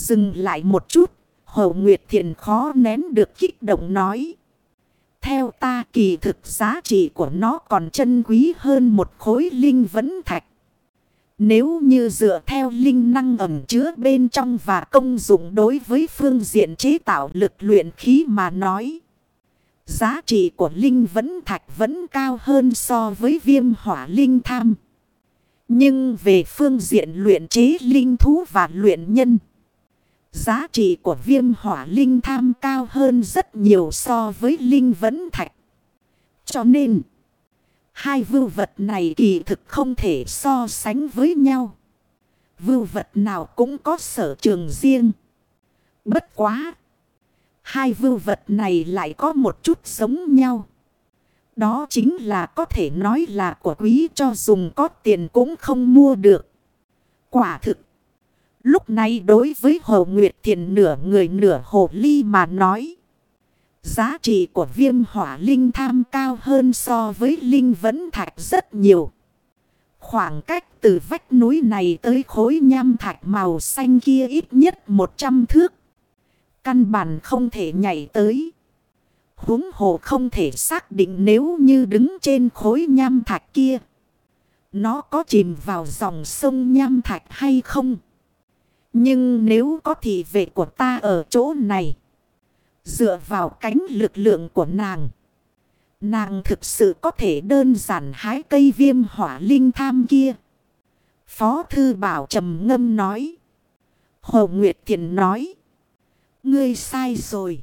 Dừng lại một chút, Hồ Nguyệt Thiện khó nén được kích động nói. Theo ta kỳ thực giá trị của nó còn chân quý hơn một khối linh vấn thạch. Nếu như dựa theo linh năng ẩm chứa bên trong và công dụng đối với phương diện chế tạo lực luyện khí mà nói. Giá trị của linh vấn thạch vẫn cao hơn so với viêm hỏa linh tham. Nhưng về phương diện luyện chế linh thú và luyện nhân. Giá trị của viêm hỏa linh tham cao hơn rất nhiều so với linh vẫn thạch. Cho nên, hai vưu vật này kỳ thực không thể so sánh với nhau. Vưu vật nào cũng có sở trường riêng. Bất quá! Hai vưu vật này lại có một chút giống nhau. Đó chính là có thể nói là của quý cho dùng có tiền cũng không mua được. Quả thực. Lúc này đối với Hồ Nguyệt Thiền nửa người nửa hồ ly mà nói. Giá trị của viêm hỏa linh tham cao hơn so với linh vấn thạch rất nhiều. Khoảng cách từ vách núi này tới khối nham thạch màu xanh kia ít nhất 100 thước. Căn bản không thể nhảy tới. huống hồ không thể xác định nếu như đứng trên khối nham thạch kia. Nó có chìm vào dòng sông nham thạch hay không? Nhưng nếu có thị vệ của ta ở chỗ này. Dựa vào cánh lực lượng của nàng. Nàng thực sự có thể đơn giản hái cây viêm hỏa linh tham kia. Phó thư bảo trầm ngâm nói. Hồ Nguyệt Thiện nói. Ngươi sai rồi.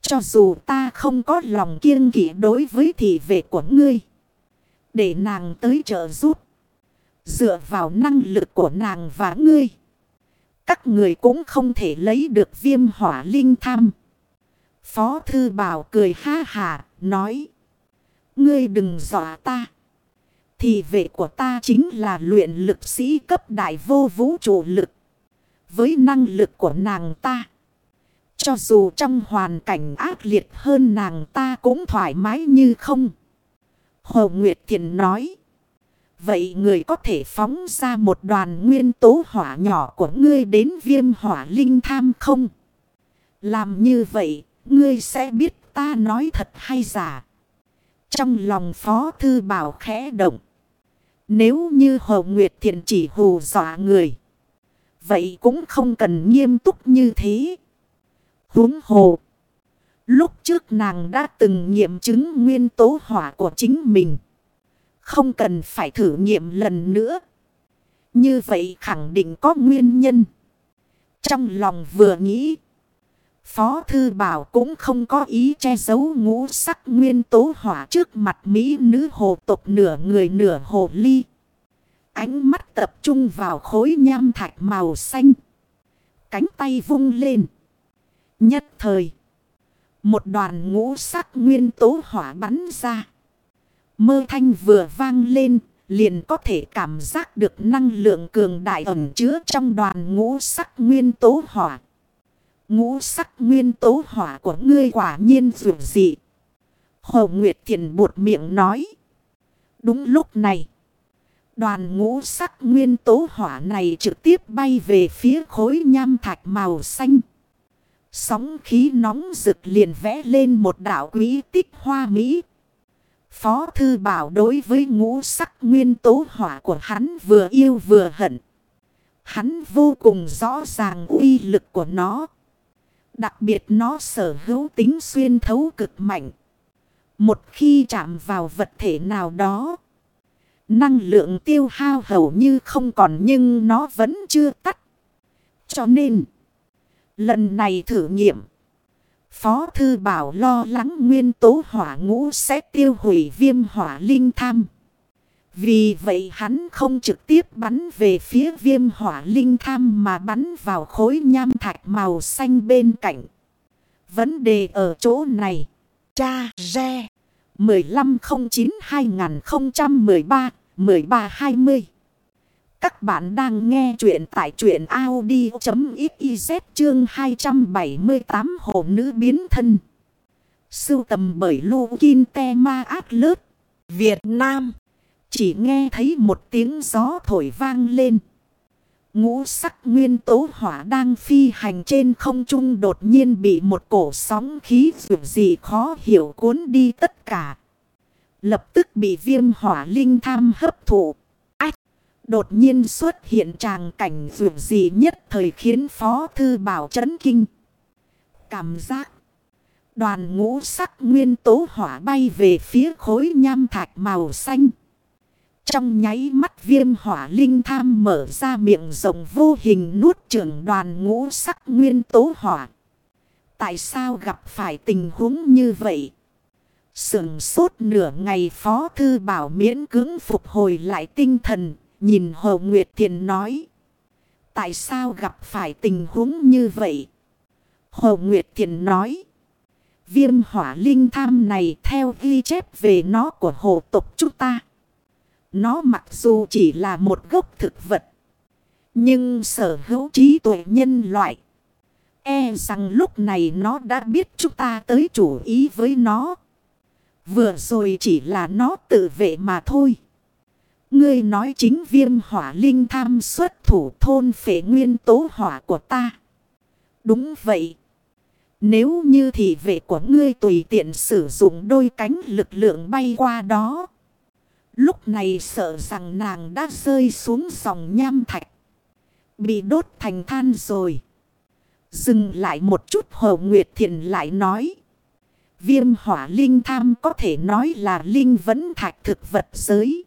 Cho dù ta không có lòng kiêng kỷ đối với thị vệ của ngươi. Để nàng tới trợ giúp. Dựa vào năng lực của nàng và ngươi. Các người cũng không thể lấy được viêm hỏa linh tham. Phó thư bảo cười ha hà, nói. Ngươi đừng dọa ta. Thì vệ của ta chính là luyện lực sĩ cấp đại vô vũ trụ lực. Với năng lực của nàng ta. Cho dù trong hoàn cảnh ác liệt hơn nàng ta cũng thoải mái như không. Hồ Nguyệt Thiện nói. Vậy người có thể phóng ra một đoàn nguyên tố hỏa nhỏ của ngươi đến viêm hỏa linh tham không? Làm như vậy, ngươi sẽ biết ta nói thật hay giả. Trong lòng Phó Thư Bảo khẽ động. Nếu như Hồ Nguyệt Thiện chỉ hù dọa người. Vậy cũng không cần nghiêm túc như thế. Huống hồ. Lúc trước nàng đã từng nghiệm chứng nguyên tố hỏa của chính mình. Không cần phải thử nghiệm lần nữa. Như vậy khẳng định có nguyên nhân. Trong lòng vừa nghĩ. Phó Thư Bảo cũng không có ý che giấu ngũ sắc nguyên tố hỏa trước mặt Mỹ nữ hồ tộc nửa người nửa hồ ly. Ánh mắt tập trung vào khối nham thạch màu xanh. Cánh tay vung lên. Nhất thời. Một đoàn ngũ sắc nguyên tố hỏa bắn ra. Mơ thanh vừa vang lên, liền có thể cảm giác được năng lượng cường đại ẩn chứa trong đoàn ngũ sắc nguyên tố hỏa. Ngũ sắc nguyên tố hỏa của ngươi quả nhiên dù dị. Hồ Nguyệt Thiền buột miệng nói. Đúng lúc này. Đoàn ngũ sắc nguyên tố hỏa này trực tiếp bay về phía khối nham thạch màu xanh. Sóng khí nóng rực liền vẽ lên một đảo quý tích hoa mỹ. Phó Thư Bảo đối với ngũ sắc nguyên tố hỏa của hắn vừa yêu vừa hận. Hắn vô cùng rõ ràng uy lực của nó. Đặc biệt nó sở hữu tính xuyên thấu cực mạnh. Một khi chạm vào vật thể nào đó. Năng lượng tiêu hao hầu như không còn nhưng nó vẫn chưa tắt. Cho nên, lần này thử nghiệm. Phó Thư Bảo lo lắng nguyên tố hỏa ngũ sẽ tiêu hủy viêm hỏa linh tham. Vì vậy hắn không trực tiếp bắn về phía viêm hỏa linh tham mà bắn vào khối nham thạch màu xanh bên cạnh. Vấn đề ở chỗ này. Cha Re 1509-2013-1320 các bạn đang nghe chuyện tại chuyện Audi.xyz chương 278 Hồ Nữ Biến Thân. Sưu tầm bởi Lô Kinh Te Ma Át Lớt, Việt Nam. Chỉ nghe thấy một tiếng gió thổi vang lên. Ngũ sắc nguyên tố hỏa đang phi hành trên không trung đột nhiên bị một cổ sóng khí dù gì khó hiểu cuốn đi tất cả. Lập tức bị viêm hỏa linh tham hấp thụ. Đột nhiên xuất hiện tràng cảnh vượt dị nhất thời khiến Phó Thư Bảo chấn kinh. Cảm giác. Đoàn ngũ sắc nguyên tố hỏa bay về phía khối nham thạch màu xanh. Trong nháy mắt viêm hỏa linh tham mở ra miệng rộng vô hình nuốt trưởng đoàn ngũ sắc nguyên tố hỏa. Tại sao gặp phải tình huống như vậy? Sừng sốt nửa ngày Phó Thư Bảo miễn cứng phục hồi lại tinh thần, nhìn Hồ Nguyệt Thiền nói. Tại sao gặp phải tình huống như vậy? Hồ Nguyệt Thiền nói. Viêm hỏa linh tham này theo ghi chép về nó của hồ tộc chúng ta. Nó mặc dù chỉ là một gốc thực vật. Nhưng sở hữu trí tuệ nhân loại. E rằng lúc này nó đã biết chúng ta tới chủ ý với nó. Vừa rồi chỉ là nó tự vệ mà thôi. Ngươi nói chính viêm hỏa linh tham xuất thủ thôn phệ nguyên tố hỏa của ta. Đúng vậy. Nếu như thị vệ của ngươi tùy tiện sử dụng đôi cánh lực lượng bay qua đó. Lúc này sợ rằng nàng đã rơi xuống dòng nham thạch. Bị đốt thành than rồi. Dừng lại một chút Hồ Nguyệt Thiện lại nói. Viêm hỏa linh tham có thể nói là linh vấn thạch thực vật giới.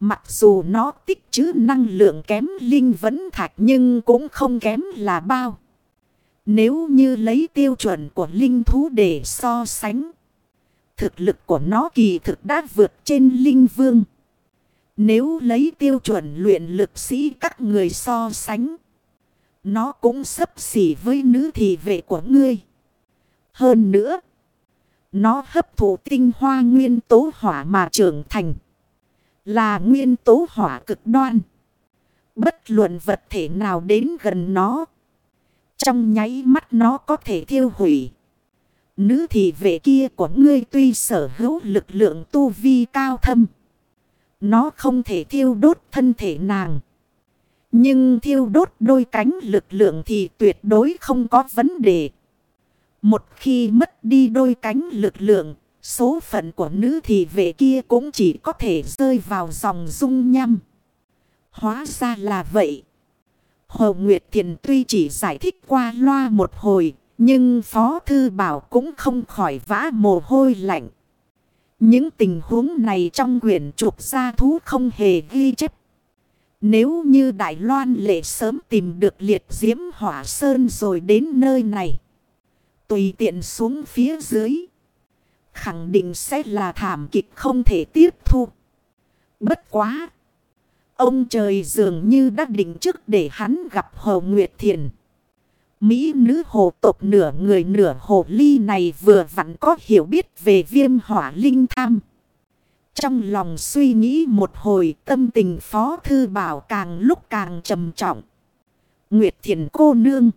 Mặc dù nó tích trữ năng lượng kém linh vẫn thạch nhưng cũng không kém là bao. Nếu như lấy tiêu chuẩn của linh thú để so sánh. Thực lực của nó kỳ thực đã vượt trên linh vương. Nếu lấy tiêu chuẩn luyện lực sĩ các người so sánh. Nó cũng sấp xỉ với nữ thị vệ của ngươi. Hơn nữa. Nó hấp thụ tinh hoa nguyên tố hỏa mà trưởng thành. Là nguyên tố hỏa cực đoan. Bất luận vật thể nào đến gần nó. Trong nháy mắt nó có thể thiêu hủy. Nữ thị vệ kia của ngươi tuy sở hữu lực lượng tu vi cao thâm. Nó không thể thiêu đốt thân thể nàng. Nhưng thiêu đốt đôi cánh lực lượng thì tuyệt đối không có vấn đề. Một khi mất đi đôi cánh lực lượng, số phận của nữ thị vệ kia cũng chỉ có thể rơi vào dòng dung nhăm. Hóa ra là vậy. Hồ Nguyệt Thiền tuy chỉ giải thích qua loa một hồi, nhưng Phó Thư Bảo cũng không khỏi vã mồ hôi lạnh. Những tình huống này trong quyển trục gia thú không hề ghi chép. Nếu như Đại Loan lệ sớm tìm được liệt diễm hỏa sơn rồi đến nơi này. Tùy tiện xuống phía dưới. Khẳng định sẽ là thảm kịch không thể tiếp thu. Bất quá. Ông trời dường như đã định trước để hắn gặp Hồ Nguyệt Thiền. Mỹ nữ hồ tộc nửa người nửa hồ ly này vừa vặn có hiểu biết về viêm hỏa linh tham. Trong lòng suy nghĩ một hồi, tâm tình phó thư bảo càng lúc càng trầm trọng. Nguyệt thiền cô nương.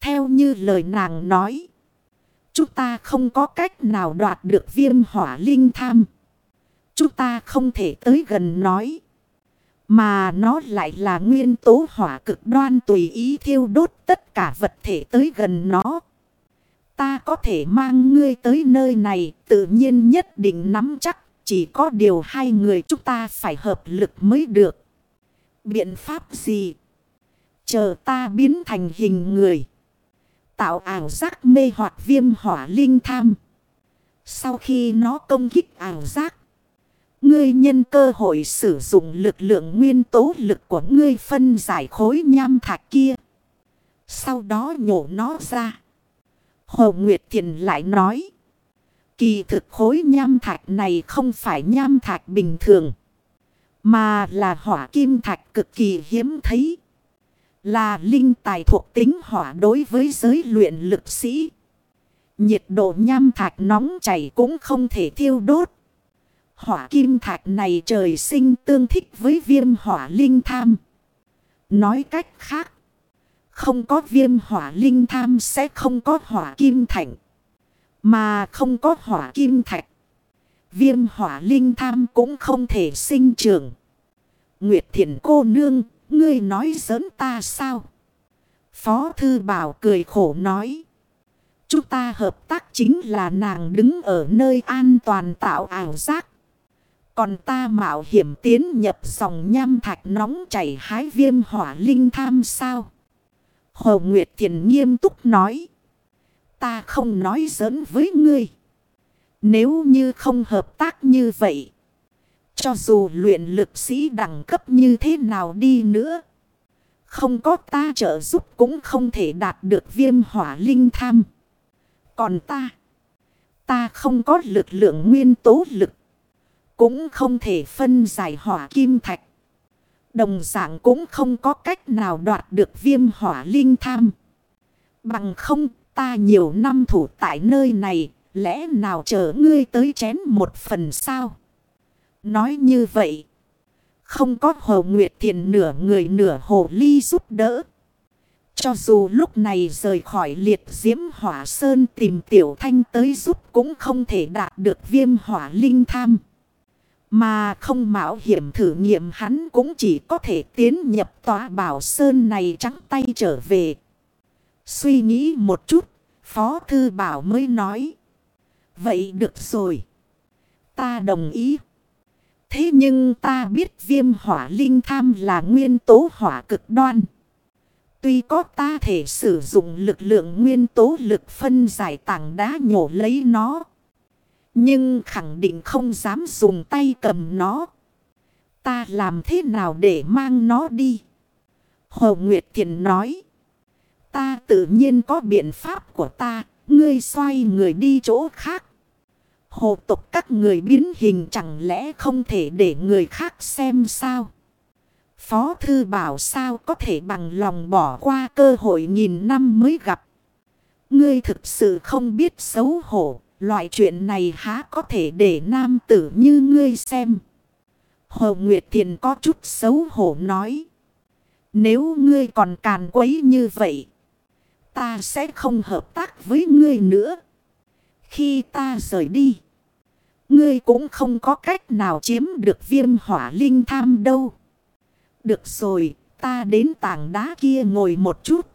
Theo như lời nàng nói. Chúng ta không có cách nào đoạt được viêm hỏa linh tham. Chúng ta không thể tới gần nói. Mà nó lại là nguyên tố hỏa cực đoan tùy ý thiêu đốt tất cả vật thể tới gần nó. Ta có thể mang ngươi tới nơi này, tự nhiên nhất định nắm chắc. Chỉ có điều hai người chúng ta phải hợp lực mới được. Biện pháp gì? Chờ ta biến thành hình người. Tạo ảo giác mê hoặc viêm hỏa linh tham. Sau khi nó công kích ảo giác. Ngươi nhân cơ hội sử dụng lực lượng nguyên tố lực của ngươi phân giải khối nham thạch kia. Sau đó nhổ nó ra. Hồ Nguyệt Thiền lại nói. Kỳ thực khối nham thạch này không phải nham thạch bình thường. Mà là hỏa kim thạch cực kỳ hiếm thấy. Là linh tài thuộc tính hỏa đối với giới luyện lực sĩ. Nhiệt độ nham thạch nóng chảy cũng không thể thiêu đốt. Hỏa kim thạch này trời sinh tương thích với viêm hỏa linh tham. Nói cách khác. Không có viêm hỏa linh tham sẽ không có hỏa kim thạch. Mà không có hỏa kim thạch. Viêm hỏa linh tham cũng không thể sinh trưởng. Nguyệt thiền cô nương, ngươi nói giỡn ta sao? Phó Thư Bảo cười khổ nói. Chúng ta hợp tác chính là nàng đứng ở nơi an toàn tạo ảo giác. Còn ta mạo hiểm tiến nhập dòng nham thạch nóng chảy hái viêm hỏa linh tham sao? Hồ Nguyệt Thiền nghiêm túc nói. Ta không nói giỡn với ngươi. Nếu như không hợp tác như vậy. Cho dù luyện lực sĩ đẳng cấp như thế nào đi nữa. Không có ta trợ giúp cũng không thể đạt được viêm hỏa linh tham. Còn ta. Ta không có lực lượng nguyên tố lực. Cũng không thể phân giải hỏa kim thạch. Đồng dạng cũng không có cách nào đoạt được viêm hỏa linh tham. Bằng không, ta nhiều năm thủ tại nơi này. Lẽ nào chờ ngươi tới chén một phần sao? Nói như vậy. Không có hồ nguyệt thiền nửa người nửa hồ ly giúp đỡ. Cho dù lúc này rời khỏi liệt diễm hỏa sơn tìm tiểu thanh tới giúp cũng không thể đạt được viêm hỏa linh tham. Mà không mạo hiểm thử nghiệm hắn cũng chỉ có thể tiến nhập tòa bảo sơn này trắng tay trở về. Suy nghĩ một chút, Phó Thư Bảo mới nói. Vậy được rồi. Ta đồng ý. Thế nhưng ta biết viêm hỏa linh tham là nguyên tố hỏa cực đoan. Tuy có ta thể sử dụng lực lượng nguyên tố lực phân giải tảng đá nhổ lấy nó. Nhưng khẳng định không dám dùng tay cầm nó. Ta làm thế nào để mang nó đi? Hồ Nguyệt Thiện nói. Ta tự nhiên có biện pháp của ta. Ngươi xoay người đi chỗ khác. Hồ tục các người biến hình chẳng lẽ không thể để người khác xem sao? Phó Thư bảo sao có thể bằng lòng bỏ qua cơ hội nghìn năm mới gặp. Ngươi thực sự không biết xấu hổ. Loại chuyện này há có thể để nam tử như ngươi xem. Hồ Nguyệt Thiền có chút xấu hổ nói. Nếu ngươi còn càn quấy như vậy. Ta sẽ không hợp tác với ngươi nữa. Khi ta rời đi. Ngươi cũng không có cách nào chiếm được viêm hỏa linh tham đâu. Được rồi, ta đến tảng đá kia ngồi một chút.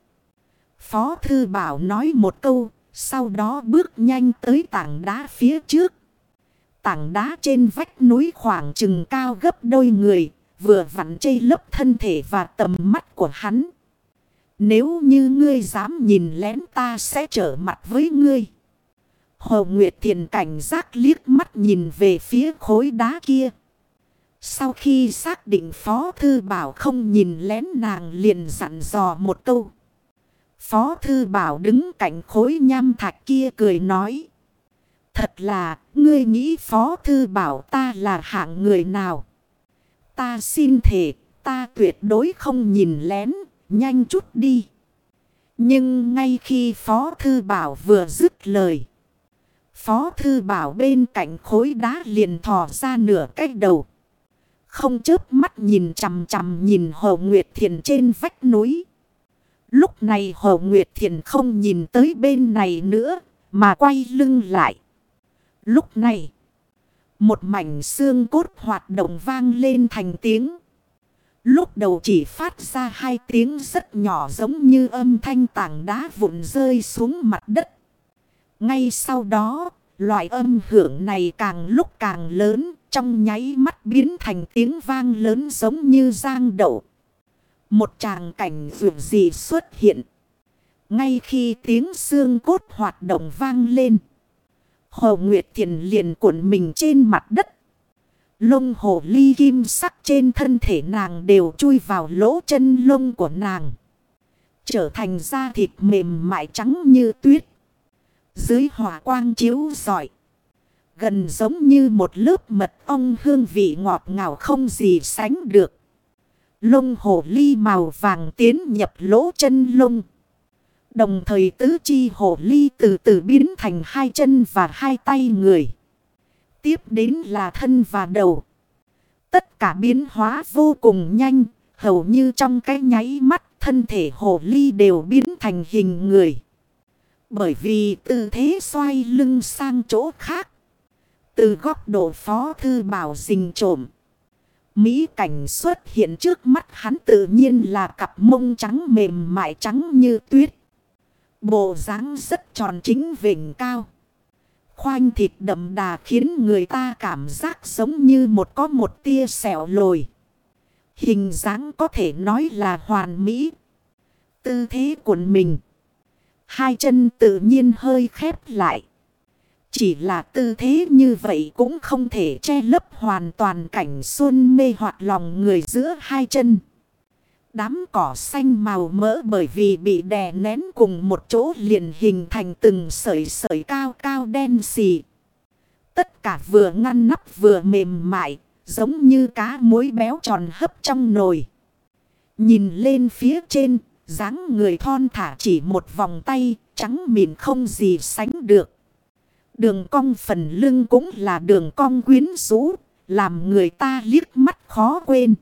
Phó Thư Bảo nói một câu, sau đó bước nhanh tới tảng đá phía trước. Tảng đá trên vách núi khoảng chừng cao gấp đôi người, vừa vặn chây lấp thân thể và tầm mắt của hắn. Nếu như ngươi dám nhìn lén ta sẽ trở mặt với ngươi. Hồ Nguyệt Thiền cảnh giác liếc mắt nhìn về phía khối đá kia. Sau khi xác định Phó Thư Bảo không nhìn lén nàng liền dặn dò một câu. Phó Thư Bảo đứng cạnh khối nham thạch kia cười nói. Thật là, ngươi nghĩ Phó Thư Bảo ta là hạng người nào? Ta xin thề, ta tuyệt đối không nhìn lén, nhanh chút đi. Nhưng ngay khi Phó Thư Bảo vừa dứt lời. Phó Thư Bảo bên cạnh khối đá liền thò ra nửa cách đầu. Không chớp mắt nhìn chằm chằm nhìn Hồ Nguyệt Thiền trên vách núi. Lúc này Hồ Nguyệt Thiền không nhìn tới bên này nữa, mà quay lưng lại. Lúc này, một mảnh xương cốt hoạt động vang lên thành tiếng. Lúc đầu chỉ phát ra hai tiếng rất nhỏ giống như âm thanh tảng đá vụn rơi xuống mặt đất. Ngay sau đó, loại âm hưởng này càng lúc càng lớn, trong nháy mắt biến thành tiếng vang lớn giống như giang đậu. Một tràng cảnh vượt gì xuất hiện. Ngay khi tiếng xương cốt hoạt động vang lên. Hồ Nguyệt Thiền liền cuộn mình trên mặt đất. Lông hồ ly kim sắc trên thân thể nàng đều chui vào lỗ chân lông của nàng. Trở thành da thịt mềm mại trắng như tuyết. Dưới hỏa quang chiếu giỏi. Gần giống như một lớp mật ong hương vị ngọt ngào không gì sánh được. Lông hồ ly màu vàng tiến nhập lỗ chân lông. Đồng thời tứ chi hồ ly từ từ biến thành hai chân và hai tay người. Tiếp đến là thân và đầu. Tất cả biến hóa vô cùng nhanh, hầu như trong cái nháy mắt thân thể hồ ly đều biến thành hình người. Bởi vì tư thế xoay lưng sang chỗ khác. Từ góc độ phó thư bảo rình trộm. Mỹ cảnh xuất hiện trước mắt hắn tự nhiên là cặp mông trắng mềm mại trắng như tuyết. Bộ dáng rất tròn chính vỉnh cao. Khoanh thịt đậm đà khiến người ta cảm giác giống như một có một tia sẹo lồi. Hình dáng có thể nói là hoàn mỹ. Tư thế của mình. Hai chân tự nhiên hơi khép lại. Chỉ là tư thế như vậy cũng không thể che lấp hoàn toàn cảnh xuân mê hoặc lòng người giữa hai chân. Đám cỏ xanh màu mỡ bởi vì bị đè nén cùng một chỗ liền hình thành từng sợi sợi cao cao đen xì. Tất cả vừa ngăn nắp vừa mềm mại, giống như cá muối béo tròn hấp trong nồi. Nhìn lên phía trên, dáng người thon thả chỉ một vòng tay, trắng mịn không gì sánh được. Đường cong phần lưng cũng là đường cong quyến rũ, làm người ta liếc mắt khó quên.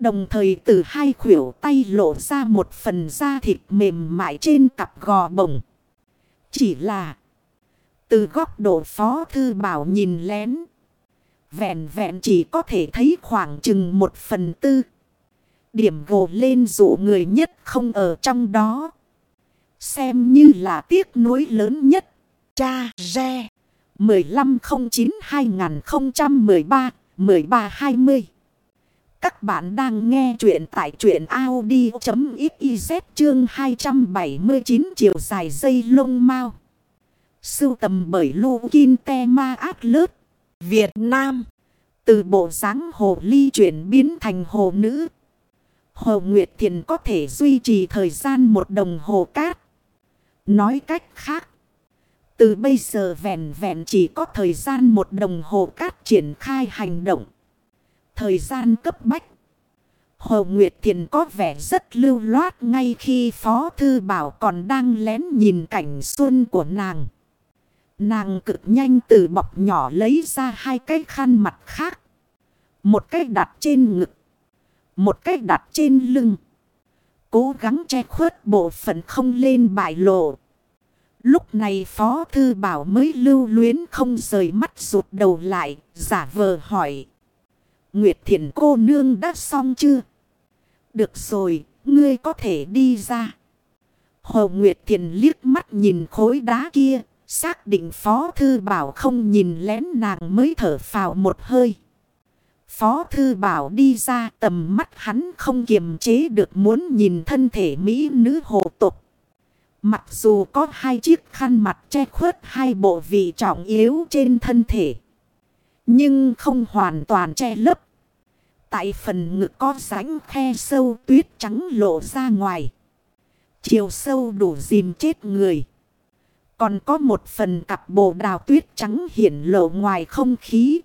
Đồng thời từ hai khuỷu tay lộ ra một phần da thịt mềm mại trên cặp gò bồng. Chỉ là từ góc độ phó thư bảo nhìn lén. Vẹn vẹn chỉ có thể thấy khoảng chừng một phần tư. Điểm gồ lên dụ người nhất không ở trong đó. Xem như là tiếc nuối lớn nhất. Cha Re 1509-2013-1320 Các bạn đang nghe chuyện tại chuyện Audi.xyz chương 279 chiều dài dây lông mau. Sưu tầm bởi Lô Kinh Te Ma ác Lớt. Việt Nam. Từ bộ dáng hồ ly chuyển biến thành hồ nữ. Hồ Nguyệt Thiền có thể duy trì thời gian một đồng hồ cát. Nói cách khác. Từ bây giờ vẹn vẹn chỉ có thời gian một đồng hồ cát triển khai hành động. Thời gian cấp bách. Hồ Nguyệt Thiền có vẻ rất lưu loát ngay khi Phó Thư Bảo còn đang lén nhìn cảnh xuân của nàng. Nàng cực nhanh từ bọc nhỏ lấy ra hai cái khăn mặt khác. Một cái đặt trên ngực. Một cái đặt trên lưng. Cố gắng che khuất bộ phận không lên bại lộ. Lúc này Phó Thư Bảo mới lưu luyến không rời mắt rụt đầu lại, giả vờ hỏi. Nguyệt Thiện cô nương đã xong chưa? Được rồi, ngươi có thể đi ra. Hồ Nguyệt Thiện liếc mắt nhìn khối đá kia, xác định Phó Thư Bảo không nhìn lén nàng mới thở phào một hơi. Phó Thư Bảo đi ra, tầm mắt hắn không kiềm chế được muốn nhìn thân thể Mỹ nữ hồ tục. Mặc dù có hai chiếc khăn mặt che khuất hai bộ vị trọng yếu trên thân thể. Nhưng không hoàn toàn che lấp. Tại phần ngực có rãnh khe sâu tuyết trắng lộ ra ngoài. Chiều sâu đủ dìm chết người. Còn có một phần cặp bộ đào tuyết trắng hiển lộ ngoài không khí.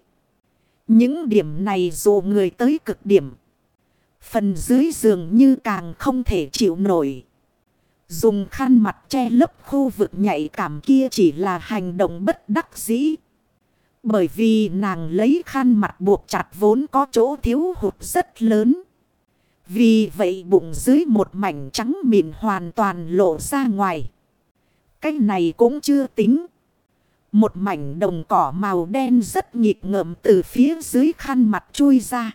Những điểm này dù người tới cực điểm. Phần dưới giường như càng không thể chịu nổi. Dùng khăn mặt che lấp khu vực nhạy cảm kia chỉ là hành động bất đắc dĩ. Bởi vì nàng lấy khăn mặt buộc chặt vốn có chỗ thiếu hụt rất lớn. Vì vậy bụng dưới một mảnh trắng mịn hoàn toàn lộ ra ngoài. Cái này cũng chưa tính. Một mảnh đồng cỏ màu đen rất nhịp ngợm từ phía dưới khăn mặt chui ra.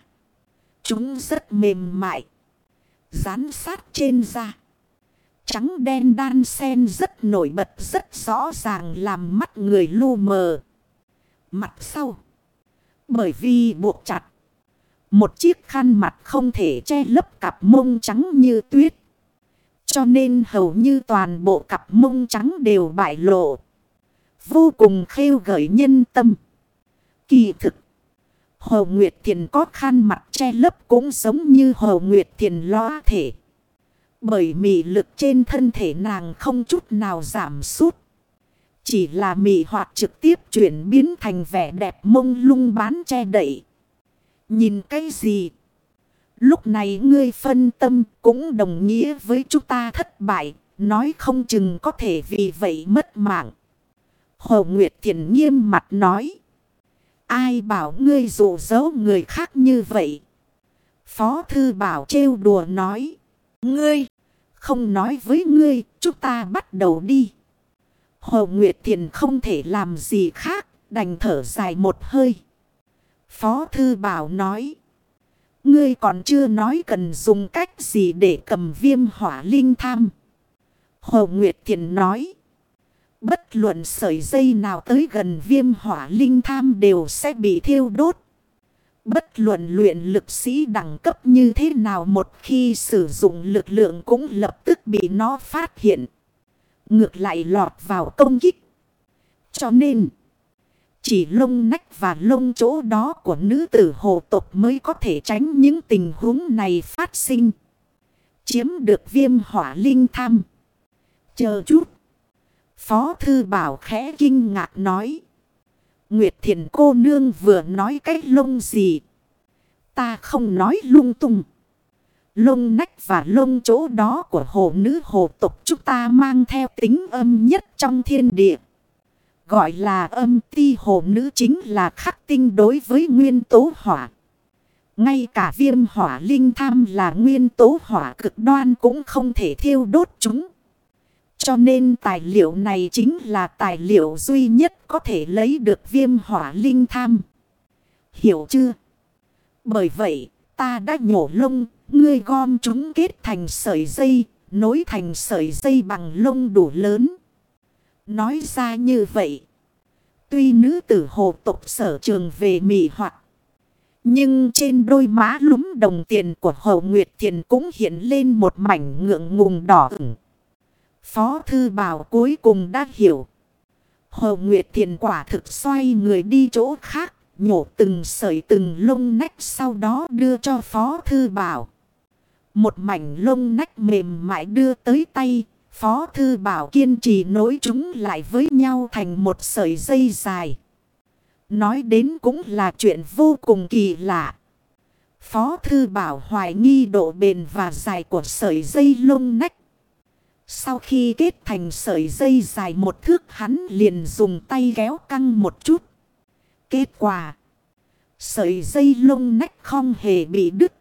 Chúng rất mềm mại. Dán sát trên da. Trắng đen đan sen rất nổi bật, rất rõ ràng làm mắt người lu mờ. Mặt sau. Bởi vì buộc chặt. Một chiếc khăn mặt không thể che lấp cặp mông trắng như tuyết. Cho nên hầu như toàn bộ cặp mông trắng đều bại lộ. Vô cùng khêu gợi nhân tâm. Kỳ thực. Hồ Nguyệt Thiền có khăn mặt che lấp cũng giống như Hồ Nguyệt Thiền loa thể. Bởi mị lực trên thân thể nàng không chút nào giảm sút. Chỉ là mị hoạt trực tiếp chuyển biến thành vẻ đẹp mông lung bán che đậy. Nhìn cái gì? Lúc này ngươi phân tâm cũng đồng nghĩa với chúng ta thất bại. Nói không chừng có thể vì vậy mất mạng. Hồ Nguyệt Thiền nghiêm mặt nói. Ai bảo ngươi dụ dấu người khác như vậy? Phó Thư Bảo trêu đùa nói. Ngươi, không nói với ngươi, chúng ta bắt đầu đi. Hồ Nguyệt Thiền không thể làm gì khác, đành thở dài một hơi. Phó Thư Bảo nói. Ngươi còn chưa nói cần dùng cách gì để cầm viêm hỏa linh tham. Hồ Nguyệt Thiền nói. Bất luận sợi dây nào tới gần viêm hỏa linh tham đều sẽ bị thiêu đốt. Bất luận luyện lực sĩ đẳng cấp như thế nào một khi sử dụng lực lượng cũng lập tức bị nó phát hiện. Ngược lại lọt vào công kích. Cho nên, chỉ lông nách và lông chỗ đó của nữ tử hồ tộc mới có thể tránh những tình huống này phát sinh. Chiếm được viêm hỏa linh tham. Chờ chút. Phó thư bảo khẽ kinh ngạc nói. Nguyệt thiền cô nương vừa nói cái lông gì. Ta không nói lung tung. Lông nách và lông chỗ đó của hồ nữ hồ tộc chúng ta mang theo tính âm nhất trong thiên địa. Gọi là âm ti hồ nữ chính là khắc tinh đối với nguyên tố hỏa. Ngay cả viêm hỏa linh tham là nguyên tố hỏa cực đoan cũng không thể thiêu đốt chúng. Cho nên tài liệu này chính là tài liệu duy nhất có thể lấy được viêm hỏa linh tham. Hiểu chưa? Bởi vậy, ta đã nhổ lông, ngươi gom chúng kết thành sợi dây, nối thành sợi dây bằng lông đủ lớn. Nói ra như vậy, tuy nữ tử hồ tục sở trường về mị hoạt, nhưng trên đôi má lúm đồng tiền của Hồ Nguyệt Thiền cũng hiện lên một mảnh ngượng ngùng đỏ ửng. Phó Thư Bảo cuối cùng đã hiểu. Hồ Nguyệt Thiền quả thực xoay người đi chỗ khác, nhổ từng sợi từng lông nách sau đó đưa cho Phó Thư Bảo. Một mảnh lông nách mềm mại đưa tới tay, Phó Thư Bảo kiên trì nối chúng lại với nhau thành một sợi dây dài. Nói đến cũng là chuyện vô cùng kỳ lạ. Phó Thư Bảo hoài nghi độ bền và dài của sợi dây lông nách. Sau khi kết thành sợi dây dài một thước, hắn liền dùng tay kéo căng một chút. Kết quả. Sợi dây lông nách không hề bị đứt.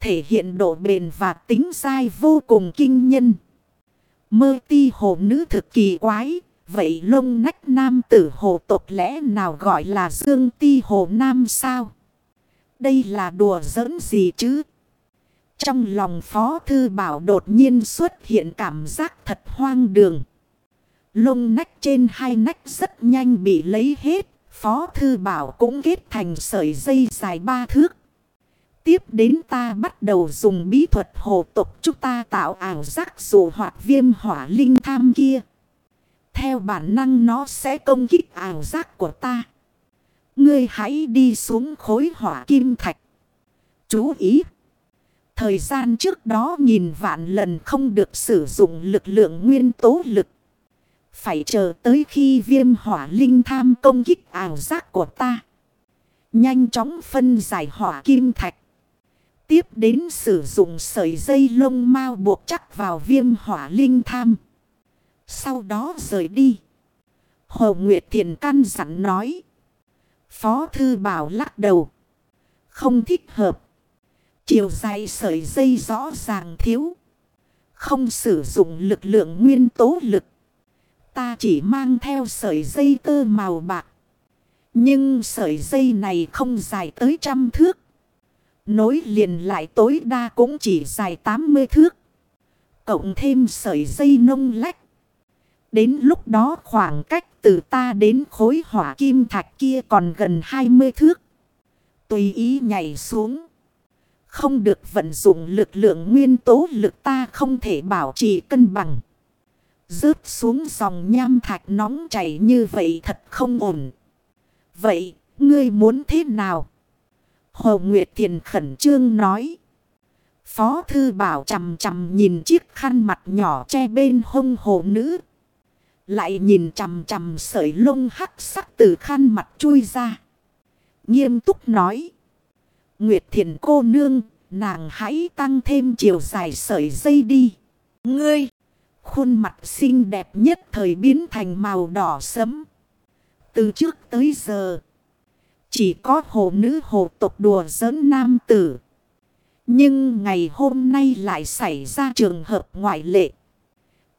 Thể hiện độ bền và tính dai vô cùng kinh nhân. Mơ ti hồ nữ thực kỳ quái. Vậy lông nách nam tử hồ tộc lẽ nào gọi là dương ti hồ nam sao? Đây là đùa giỡn gì chứ? Trong lòng Phó Thư Bảo đột nhiên xuất hiện cảm giác thật hoang đường. Lông nách trên hai nách rất nhanh bị lấy hết. Phó Thư Bảo cũng kết thành sợi dây dài ba thước. Tiếp đến ta bắt đầu dùng bí thuật hồ tục chúng ta tạo ảo giác dù hoạt viêm hỏa linh tham kia. Theo bản năng nó sẽ công kích ảo giác của ta. Ngươi hãy đi xuống khối hỏa kim thạch. Chú ý! Thời gian trước đó nghìn vạn lần không được sử dụng lực lượng nguyên tố lực. Phải chờ tới khi viêm hỏa linh tham công kích ảo giác của ta. Nhanh chóng phân giải hỏa kim thạch. Tiếp đến sử dụng sợi dây lông mau buộc chắc vào viêm hỏa linh tham. Sau đó rời đi. Hồ Nguyệt Thiền căn dặn nói. Phó Thư Bảo lắc đầu. Không thích hợp. Chiều dài sợi dây rõ ràng thiếu. Không sử dụng lực lượng nguyên tố lực. Ta chỉ mang theo sợi dây tơ màu bạc. Nhưng sợi dây này không dài tới trăm thước. Nối liền lại tối đa cũng chỉ dài 80 thước. Cộng thêm sợi dây nông lách. Đến lúc đó khoảng cách từ ta đến khối hỏa kim thạch kia còn gần 20 thước. Tùy ý nhảy xuống. Không được vận dụng lực lượng nguyên tố lực ta không thể bảo trì cân bằng. Rớt xuống dòng nham thạch nóng chảy như vậy thật không ổn. Vậy, ngươi muốn thế nào? Hồ Nguyệt Thiền khẩn trương nói. Phó thư bảo chầm chầm nhìn chiếc khăn mặt nhỏ che bên hông hồ nữ. Lại nhìn chầm chầm sợi lông hắc sắc từ khăn mặt chui ra. Nghiêm túc nói. Nguyệt thiền cô nương, nàng hãy tăng thêm chiều dài sợi dây đi. Ngươi, khuôn mặt xinh đẹp nhất thời biến thành màu đỏ sẫm. Từ trước tới giờ, chỉ có hồ nữ hồ tộc đùa giỡn nam tử. Nhưng ngày hôm nay lại xảy ra trường hợp ngoại lệ.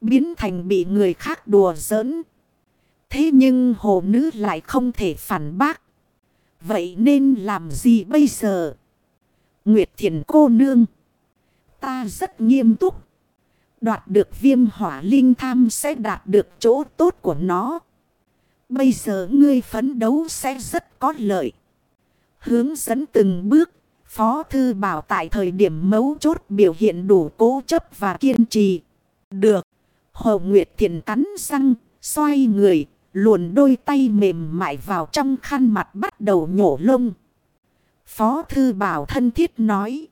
Biến thành bị người khác đùa giỡn. Thế nhưng hồ nữ lại không thể phản bác. Vậy nên làm gì bây giờ? Nguyệt Thiền cô nương. Ta rất nghiêm túc. Đoạt được viêm hỏa linh tham sẽ đạt được chỗ tốt của nó. Bây giờ ngươi phấn đấu sẽ rất có lợi. Hướng dẫn từng bước. Phó Thư Bảo tại thời điểm mấu chốt biểu hiện đủ cố chấp và kiên trì. Được. Hồ Nguyệt Thiền cắn răng, xoay người, luồn đôi tay mềm mại vào trong khăn mặt bắt đầu nhổ lông. Phó Thư Bảo thân thiết nói.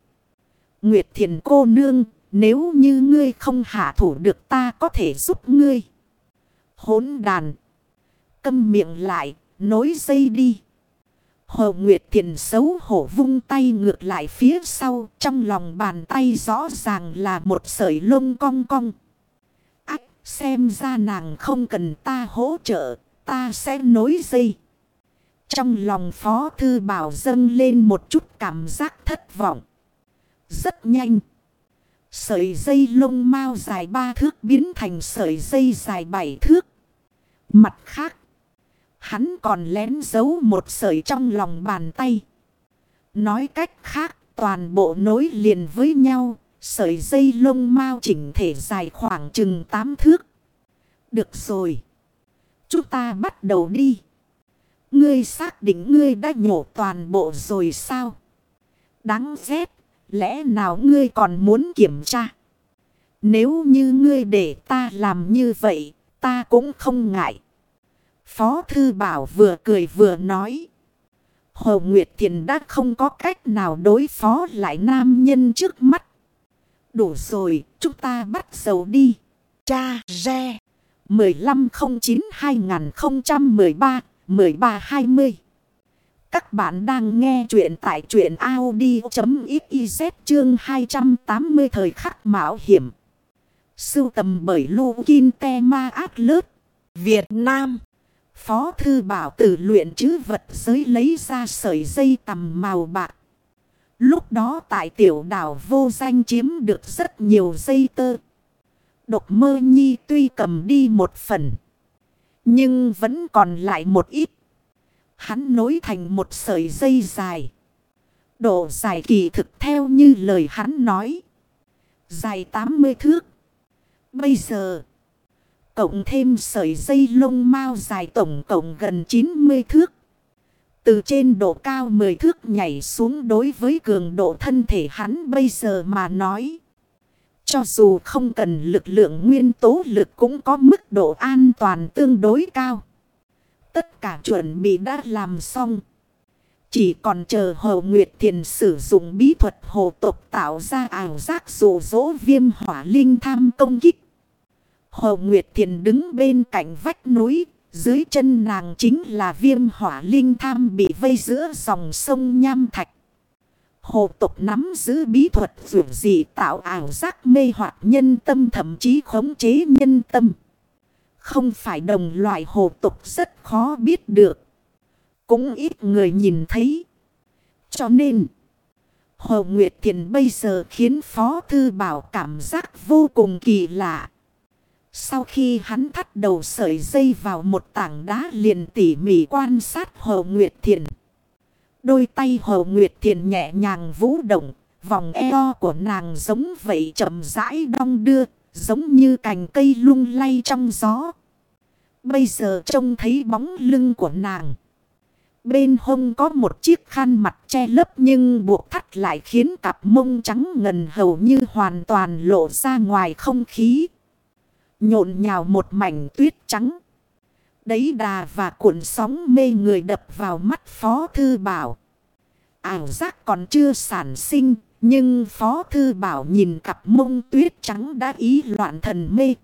Nguyệt Thiền cô nương, nếu như ngươi không hạ thủ được ta có thể giúp ngươi. Hốn đàn. Câm miệng lại, nối dây đi. Hồ Nguyệt Thiền xấu hổ vung tay ngược lại phía sau. Trong lòng bàn tay rõ ràng là một sợi lông cong cong. Xem ra nàng không cần ta hỗ trợ, ta sẽ nối dây. Trong lòng Phó Thư Bảo dâng lên một chút cảm giác thất vọng. Rất nhanh. Sợi dây lông mau dài ba thước biến thành sợi dây dài bảy thước. Mặt khác. Hắn còn lén giấu một sợi trong lòng bàn tay. Nói cách khác, toàn bộ nối liền với nhau, sợi dây lông mau chỉnh thể dài khoảng chừng 8 thước. Được rồi. Chúng ta bắt đầu đi. Ngươi xác định ngươi đã nhổ toàn bộ rồi sao? Đáng ghét, lẽ nào ngươi còn muốn kiểm tra? Nếu như ngươi để ta làm như vậy, ta cũng không ngại. Phó Thư Bảo vừa cười vừa nói. Hồ Nguyệt Thiền đã không có cách nào đối phó lại nam nhân trước mắt. Đủ rồi, chúng ta bắt dầu đi. Cha Re 1509-2013-1320 Các bạn đang nghe chuyện tại chuyện Audi.xyz chương 280 thời khắc mạo hiểm. Sưu tầm bởi Lô Kinh Te Ma Át Lớt, Việt Nam. Phó thư bảo tử luyện chứ vật giới lấy ra sợi dây tầm màu bạc. Lúc đó tại tiểu đảo vô danh chiếm được rất nhiều dây tơ. Độc mơ nhi tuy cầm đi một phần. Nhưng vẫn còn lại một ít. Hắn nối thành một sợi dây dài. Độ dài kỳ thực theo như lời hắn nói. Dài 80 thước. Bây giờ. Cộng thêm sợi dây lông mau dài tổng cộng gần 90 thước. Từ trên độ cao 10 thước nhảy xuống đối với cường độ thân thể hắn bây giờ mà nói. Cho dù không cần lực lượng nguyên tố lực cũng có mức độ an toàn tương đối cao. Tất cả chuẩn bị đã làm xong. Chỉ còn chờ Hồ Nguyệt Thiền sử dụng bí thuật hồ tộc tạo ra ảo giác dụ dỗ viêm hỏa linh tham công kích. Hồ Nguyệt Thiền đứng bên cạnh vách núi, dưới chân nàng chính là viêm hỏa linh tham bị vây giữa dòng sông Nham Thạch. Hồ tục nắm giữ bí thuật dù gì tạo ảo giác mê hoặc nhân tâm thậm chí khống chế nhân tâm. Không phải đồng loại hồ tục rất khó biết được. Cũng ít người nhìn thấy. Cho nên, Hồ Nguyệt Thiền bây giờ khiến Phó Thư Bảo cảm giác vô cùng kỳ lạ. Sau khi hắn thắt đầu sợi dây vào một tảng đá liền tỉ mỉ quan sát Hồ Nguyệt Thiền. Đôi tay Hồ Nguyệt Thiền nhẹ nhàng vũ động, vòng eo của nàng giống vậy chậm rãi đong đưa, giống như cành cây lung lay trong gió. Bây giờ trông thấy bóng lưng của nàng. Bên hông có một chiếc khăn mặt che lấp nhưng buộc thắt lại khiến cặp mông trắng ngần hầu như hoàn toàn lộ ra ngoài không khí. Nhộn nhào một mảnh tuyết trắng. Đấy đà và cuộn sóng mê người đập vào mắt Phó Thư Bảo. Ảo giác còn chưa sản sinh, nhưng Phó Thư Bảo nhìn cặp mông tuyết trắng đã ý loạn thần mê.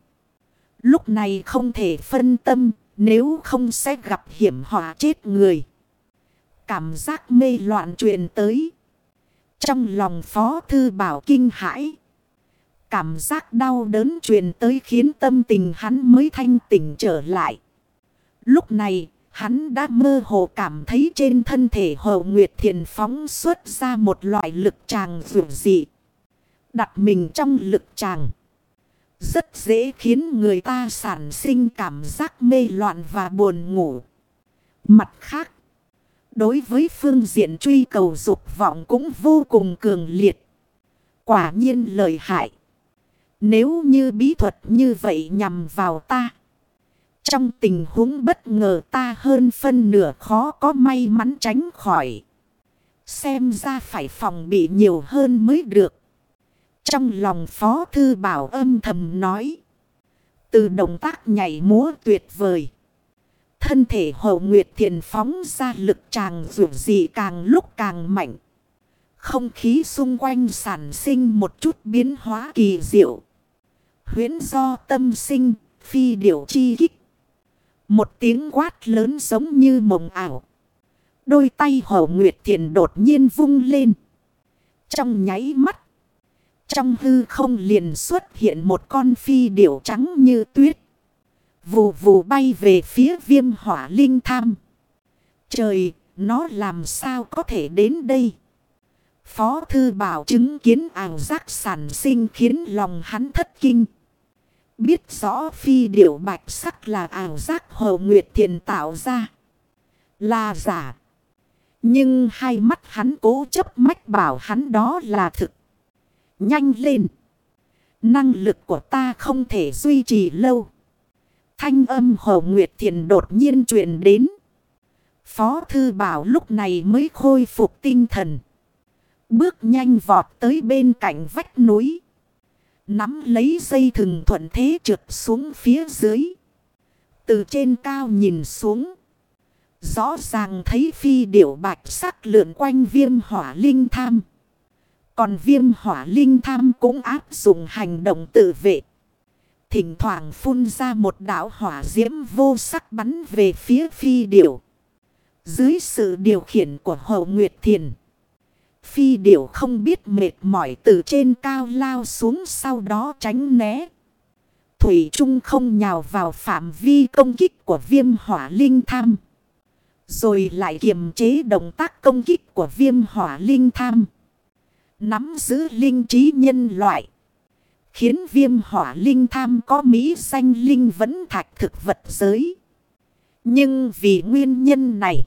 Lúc này không thể phân tâm, nếu không sẽ gặp hiểm họa chết người. Cảm giác mê loạn truyền tới. Trong lòng Phó Thư Bảo kinh hãi. Cảm giác đau đớn truyền tới khiến tâm tình hắn mới thanh tỉnh trở lại. Lúc này, hắn đã mơ hồ cảm thấy trên thân thể Hồ Nguyệt Thiền phóng xuất ra một loại lực tràng dù dị. Đặt mình trong lực tràng. Rất dễ khiến người ta sản sinh cảm giác mê loạn và buồn ngủ. Mặt khác, Đối với phương diện truy cầu dục vọng cũng vô cùng cường liệt. Quả nhiên lời hại. Nếu như bí thuật như vậy nhằm vào ta. Trong tình huống bất ngờ ta hơn phân nửa khó có may mắn tránh khỏi. Xem ra phải phòng bị nhiều hơn mới được. Trong lòng Phó Thư Bảo âm thầm nói. Từ động tác nhảy múa tuyệt vời. Thân thể hậu nguyệt thiền phóng ra lực tràng rủ gì càng lúc càng mạnh. Không khí xung quanh sản sinh một chút biến hóa kỳ diệu. Huyến do tâm sinh, phi điểu chi kích. Một tiếng quát lớn giống như mộng ảo. Đôi tay hổ nguyệt thiền đột nhiên vung lên. Trong nháy mắt. Trong hư không liền xuất hiện một con phi điểu trắng như tuyết. Vù vù bay về phía viêm hỏa linh tham. Trời, nó làm sao có thể đến đây? Phó thư bảo chứng kiến ảo giác sản sinh khiến lòng hắn thất kinh. Biết rõ phi điểu bạch sắc là ảo giác hồ nguyệt thiền tạo ra. Là giả. Nhưng hai mắt hắn cố chấp mách bảo hắn đó là thực. Nhanh lên. Năng lực của ta không thể duy trì lâu. Thanh âm hồ nguyệt thiền đột nhiên truyền đến. Phó thư bảo lúc này mới khôi phục tinh thần. Bước nhanh vọt tới bên cạnh vách núi. Nắm lấy dây thừng thuận thế trượt xuống phía dưới. Từ trên cao nhìn xuống. Rõ ràng thấy phi điểu bạch sắc lượn quanh viêm hỏa linh tham. Còn viêm hỏa linh tham cũng áp dụng hành động tự vệ. Thỉnh thoảng phun ra một đảo hỏa diễm vô sắc bắn về phía phi điểu. Dưới sự điều khiển của Hậu Nguyệt Thiền. Phi điểu không biết mệt mỏi từ trên cao lao xuống sau đó tránh né. Thủy Trung không nhào vào phạm vi công kích của viêm hỏa linh tham. Rồi lại kiềm chế động tác công kích của viêm hỏa linh tham. Nắm giữ linh trí nhân loại. Khiến viêm hỏa linh tham có mỹ danh linh vẫn thạch thực vật giới. Nhưng vì nguyên nhân này.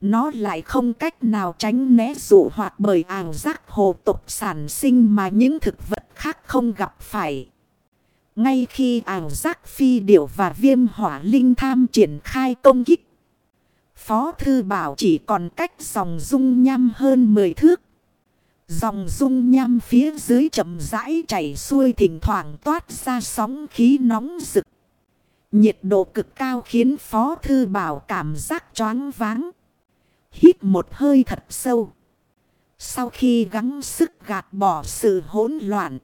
Nó lại không cách nào tránh né dụ hoạt bởi ảo giác hồ tục sản sinh mà những thực vật khác không gặp phải. Ngay khi ảo giác phi điểu và viêm hỏa linh tham triển khai công kích. Phó Thư Bảo chỉ còn cách dòng dung nham hơn 10 thước. Dòng dung nham phía dưới chậm rãi chảy xuôi thỉnh thoảng toát ra sóng khí nóng rực. Nhiệt độ cực cao khiến Phó Thư Bảo cảm giác choáng váng. Hít một hơi thật sâu. Sau khi gắng sức gạt bỏ sự hỗn loạn.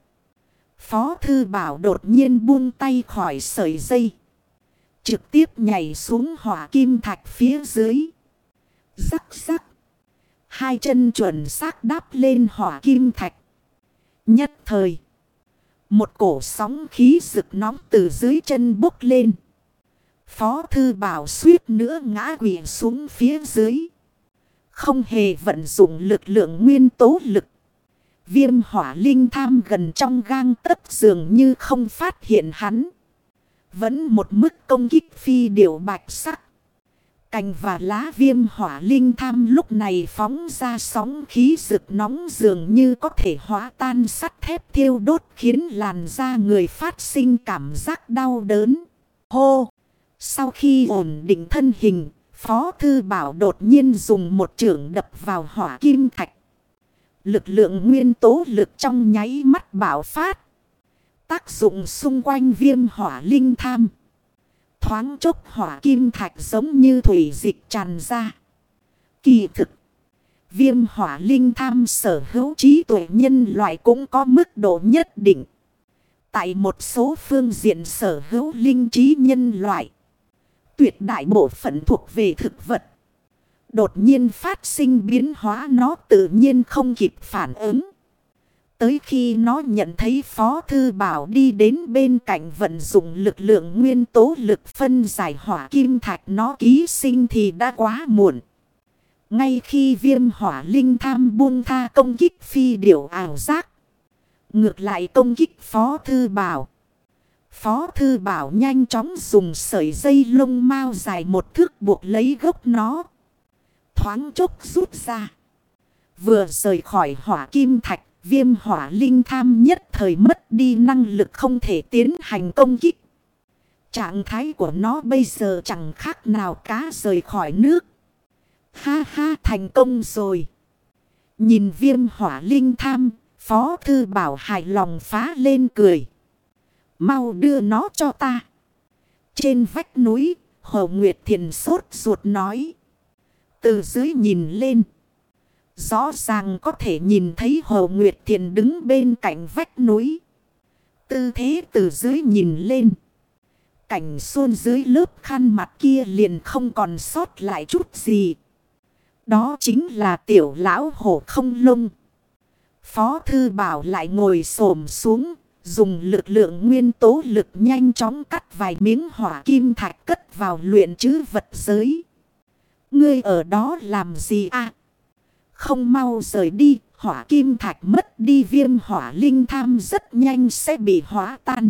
Phó Thư Bảo đột nhiên buông tay khỏi sợi dây. Trực tiếp nhảy xuống hỏa kim thạch phía dưới. Rắc rắc. Hai chân chuẩn xác đáp lên hỏa kim thạch. Nhất thời. Một cổ sóng khí rực nóng từ dưới chân bốc lên. Phó thư bảo suýt nữa ngã quỷ xuống phía dưới. Không hề vận dụng lực lượng nguyên tố lực. Viêm hỏa linh tham gần trong gang tấc dường như không phát hiện hắn. Vẫn một mức công kích phi điệu bạch sắc. Cành và lá viêm hỏa linh tham lúc này phóng ra sóng khí rực nóng dường như có thể hóa tan sắt thép thiêu đốt khiến làn da người phát sinh cảm giác đau đớn. Hô! Sau khi ổn định thân hình, Phó Thư Bảo đột nhiên dùng một trường đập vào hỏa kim thạch. Lực lượng nguyên tố lực trong nháy mắt bảo phát. Tác dụng xung quanh viêm hỏa linh tham. Thoáng chốc hỏa kim thạch giống như thủy dịch tràn ra. Kỳ thực. Viêm hỏa linh tham sở hữu trí tuệ nhân loại cũng có mức độ nhất định. Tại một số phương diện sở hữu linh trí nhân loại. Tuyệt đại bộ phận thuộc về thực vật. Đột nhiên phát sinh biến hóa nó tự nhiên không kịp phản ứng. Tới khi nó nhận thấy Phó Thư Bảo đi đến bên cạnh vận dụng lực lượng nguyên tố lực phân giải hỏa kim thạch nó ký sinh thì đã quá muộn. Ngay khi viêm hỏa linh tham buông tha công kích phi điểu ảo giác. Ngược lại công kích Phó Thư Bảo. Phó Thư Bảo nhanh chóng dùng sợi dây lông mau dài một thước buộc lấy gốc nó thoáng chốc rút ra. Vừa rời khỏi hỏa kim thạch, viêm hỏa linh tham nhất thời mất đi năng lực không thể tiến hành công kích. Trạng thái của nó bây giờ chẳng khác nào cá rời khỏi nước. Ha ha thành công rồi. Nhìn viêm hỏa linh tham, Phó Thư Bảo hài lòng phá lên cười. Mau đưa nó cho ta. Trên vách núi, Hồ Nguyệt Thiền sốt ruột nói. Từ dưới nhìn lên. Rõ ràng có thể nhìn thấy Hồ Nguyệt Thiền đứng bên cạnh vách núi. Tư thế từ dưới nhìn lên. Cảnh xuân dưới lớp khăn mặt kia liền không còn sót lại chút gì. Đó chính là tiểu lão hổ không lông. Phó thư bảo lại ngồi xổm xuống. Dùng lực lượng nguyên tố lực nhanh chóng cắt vài miếng hỏa kim thạch cất vào luyện chứ vật giới. Ngươi ở đó làm gì à? Không mau rời đi, hỏa kim thạch mất đi viêm hỏa linh tham rất nhanh sẽ bị hóa tan.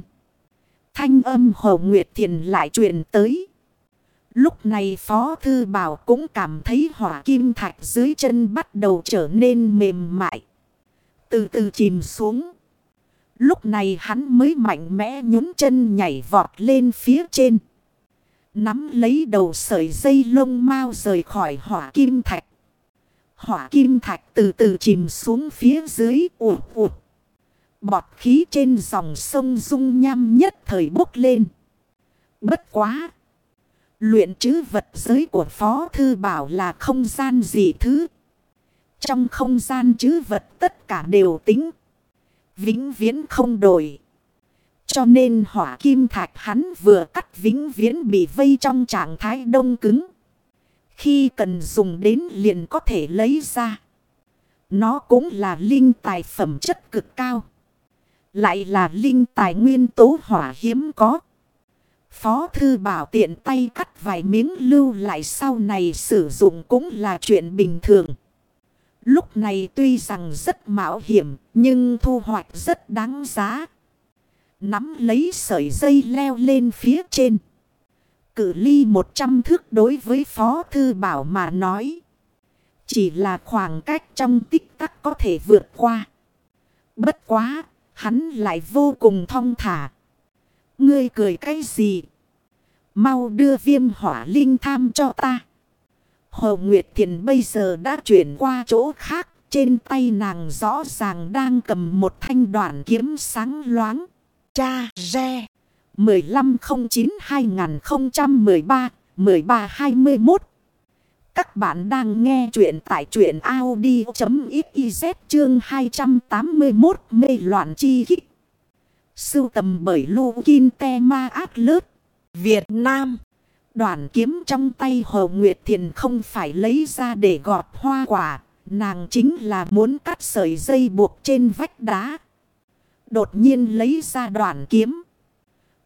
Thanh âm Hồ Nguyệt Thiền lại truyền tới. Lúc này Phó Thư Bảo cũng cảm thấy hỏa kim thạch dưới chân bắt đầu trở nên mềm mại. Từ từ chìm xuống. Lúc này hắn mới mạnh mẽ nhún chân nhảy vọt lên phía trên. Nắm lấy đầu sợi dây lông mau rời khỏi hỏa kim thạch. Hỏa kim thạch từ từ chìm xuống phía dưới ụt ụt. Bọt khí trên dòng sông dung nham nhất thời bốc lên. Bất quá. Luyện chứ vật giới của Phó Thư Bảo là không gian gì thứ. Trong không gian chứ vật tất cả đều tính. Vĩnh viễn không đổi. Cho nên hỏa kim thạch hắn vừa cắt vĩnh viễn bị vây trong trạng thái đông cứng. Khi cần dùng đến liền có thể lấy ra. Nó cũng là linh tài phẩm chất cực cao. Lại là linh tài nguyên tố hỏa hiếm có. Phó thư bảo tiện tay cắt vài miếng lưu lại sau này sử dụng cũng là chuyện bình thường. Lúc này tuy rằng rất mạo hiểm nhưng thu hoạch rất đáng giá. Nắm lấy sợi dây leo lên phía trên. Cử ly 100 thước đối với Phó Thư Bảo mà nói. Chỉ là khoảng cách trong tích tắc có thể vượt qua. Bất quá, hắn lại vô cùng thong thả. Ngươi cười cái gì? Mau đưa viêm hỏa linh tham cho ta. Hồ Nguyệt Thiền bây giờ đã chuyển qua chỗ khác. Trên tay nàng rõ ràng đang cầm một thanh đoạn kiếm sáng loáng. Cha Re 1509-2013-1321 Các bạn đang nghe chuyện tại truyện Audi.xyz chương 281 mê loạn chi kích. Sưu tầm bởi Lô Kinh Te Ma Át Lớp, Việt Nam. Đoạn kiếm trong tay Hồ Nguyệt Thiền không phải lấy ra để gọt hoa quả. Nàng chính là muốn cắt sợi dây buộc trên vách đá. Đột nhiên lấy ra đoạn kiếm.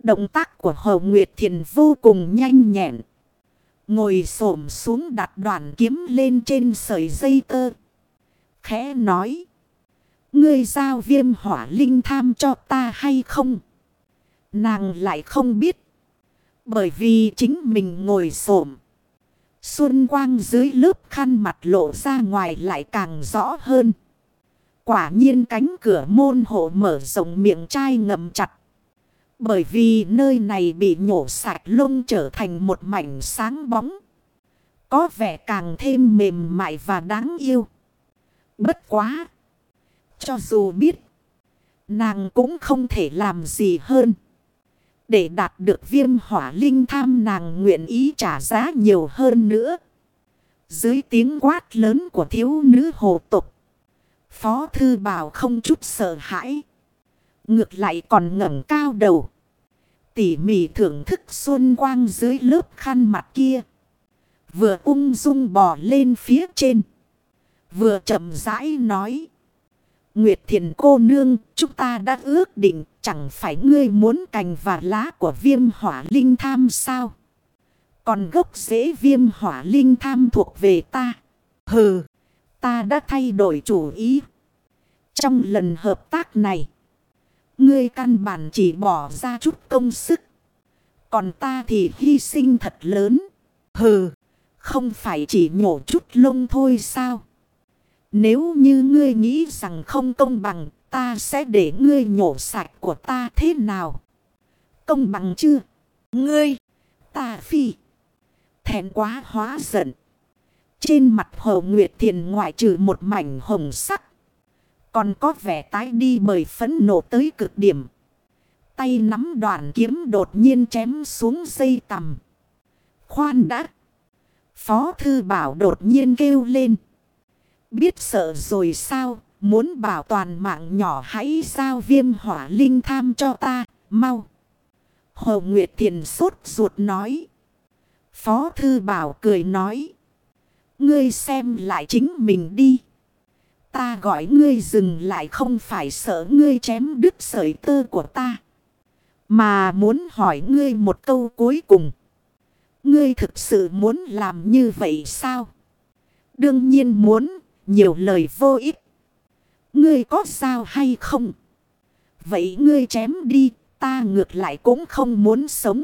Động tác của Hồ Nguyệt Thiền vô cùng nhanh nhẹn. Ngồi xổm xuống đặt đoạn kiếm lên trên sợi dây tơ. Khẽ nói. Ngươi giao viêm hỏa linh tham cho ta hay không? Nàng lại không biết. Bởi vì chính mình ngồi xổm Xuân quang dưới lớp khăn mặt lộ ra ngoài lại càng rõ hơn. Quả nhiên cánh cửa môn hộ mở rộng miệng chai ngầm chặt. Bởi vì nơi này bị nhổ sạch lông trở thành một mảnh sáng bóng. Có vẻ càng thêm mềm mại và đáng yêu. Bất quá. Cho dù biết. Nàng cũng không thể làm gì hơn. Để đạt được viêm hỏa linh tham nàng nguyện ý trả giá nhiều hơn nữa. Dưới tiếng quát lớn của thiếu nữ hồ tục. Phó thư bảo không chút sợ hãi. Ngược lại còn ngẩng cao đầu. Tỉ mỉ thưởng thức xuân quang dưới lớp khăn mặt kia. Vừa ung dung bò lên phía trên. Vừa chậm rãi nói. Nguyệt thiền cô nương, chúng ta đã ước định, chẳng phải ngươi muốn cành và lá của viêm hỏa linh tham sao? Còn gốc rễ viêm hỏa linh tham thuộc về ta. Hừ, ta đã thay đổi chủ ý. Trong lần hợp tác này, ngươi căn bản chỉ bỏ ra chút công sức. Còn ta thì hy sinh thật lớn. Hừ, Không phải chỉ nhổ chút lông thôi sao? Nếu như ngươi nghĩ rằng không công bằng, ta sẽ để ngươi nhổ sạch của ta thế nào? Công bằng chưa? Ngươi, ta phi. Thẹn quá hóa giận. Trên mặt Hồ Nguyệt Thiền ngoại trừ một mảnh hồng sắc. Còn có vẻ tái đi bởi phấn nộ tới cực điểm. Tay nắm đoàn kiếm đột nhiên chém xuống dây tầm. Khoan đã. Phó thư bảo đột nhiên kêu lên. Biết sợ rồi sao? Muốn bảo toàn mạng nhỏ hãy sao viêm hỏa linh tham cho ta. Mau. Hồ Nguyệt Thiền sốt ruột nói. Phó thư bảo cười nói. Ngươi xem lại chính mình đi. Ta gọi ngươi dừng lại không phải sợ ngươi chém đứt sợi tơ của ta. Mà muốn hỏi ngươi một câu cuối cùng. Ngươi thực sự muốn làm như vậy sao? Đương nhiên muốn, nhiều lời vô ích. Ngươi có sao hay không? Vậy ngươi chém đi, ta ngược lại cũng không muốn sống.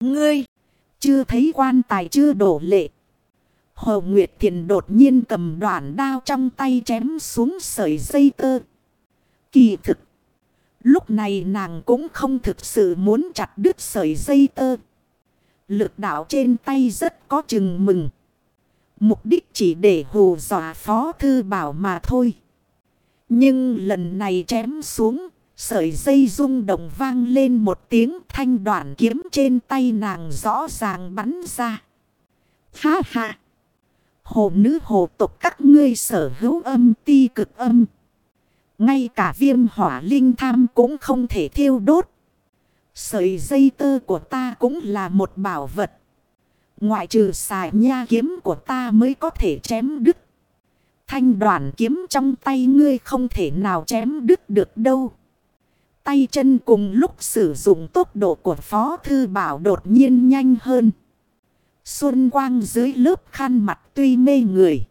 Ngươi, chưa thấy quan tài chưa đổ lệ. Hồ Nguyệt Thiền đột nhiên cầm đoạn đao trong tay chém xuống sợi dây tơ. Kỳ thực. Lúc này nàng cũng không thực sự muốn chặt đứt sợi dây tơ. Lực đạo trên tay rất có chừng mừng. Mục đích chỉ để hù dọa phó thư bảo mà thôi. Nhưng lần này chém xuống, sợi dây rung động vang lên một tiếng thanh đoạn kiếm trên tay nàng rõ ràng bắn ra. Ha ha! Hồ nữ hồ tục các ngươi sở hữu âm ti cực âm. Ngay cả viêm hỏa linh tham cũng không thể thiêu đốt. Sợi dây tơ của ta cũng là một bảo vật. Ngoại trừ xài nha kiếm của ta mới có thể chém đứt. Thanh đoàn kiếm trong tay ngươi không thể nào chém đứt được đâu. Tay chân cùng lúc sử dụng tốc độ của Phó Thư Bảo đột nhiên nhanh hơn. Xuân quang dưới lớp khăn mặt tuy mê người.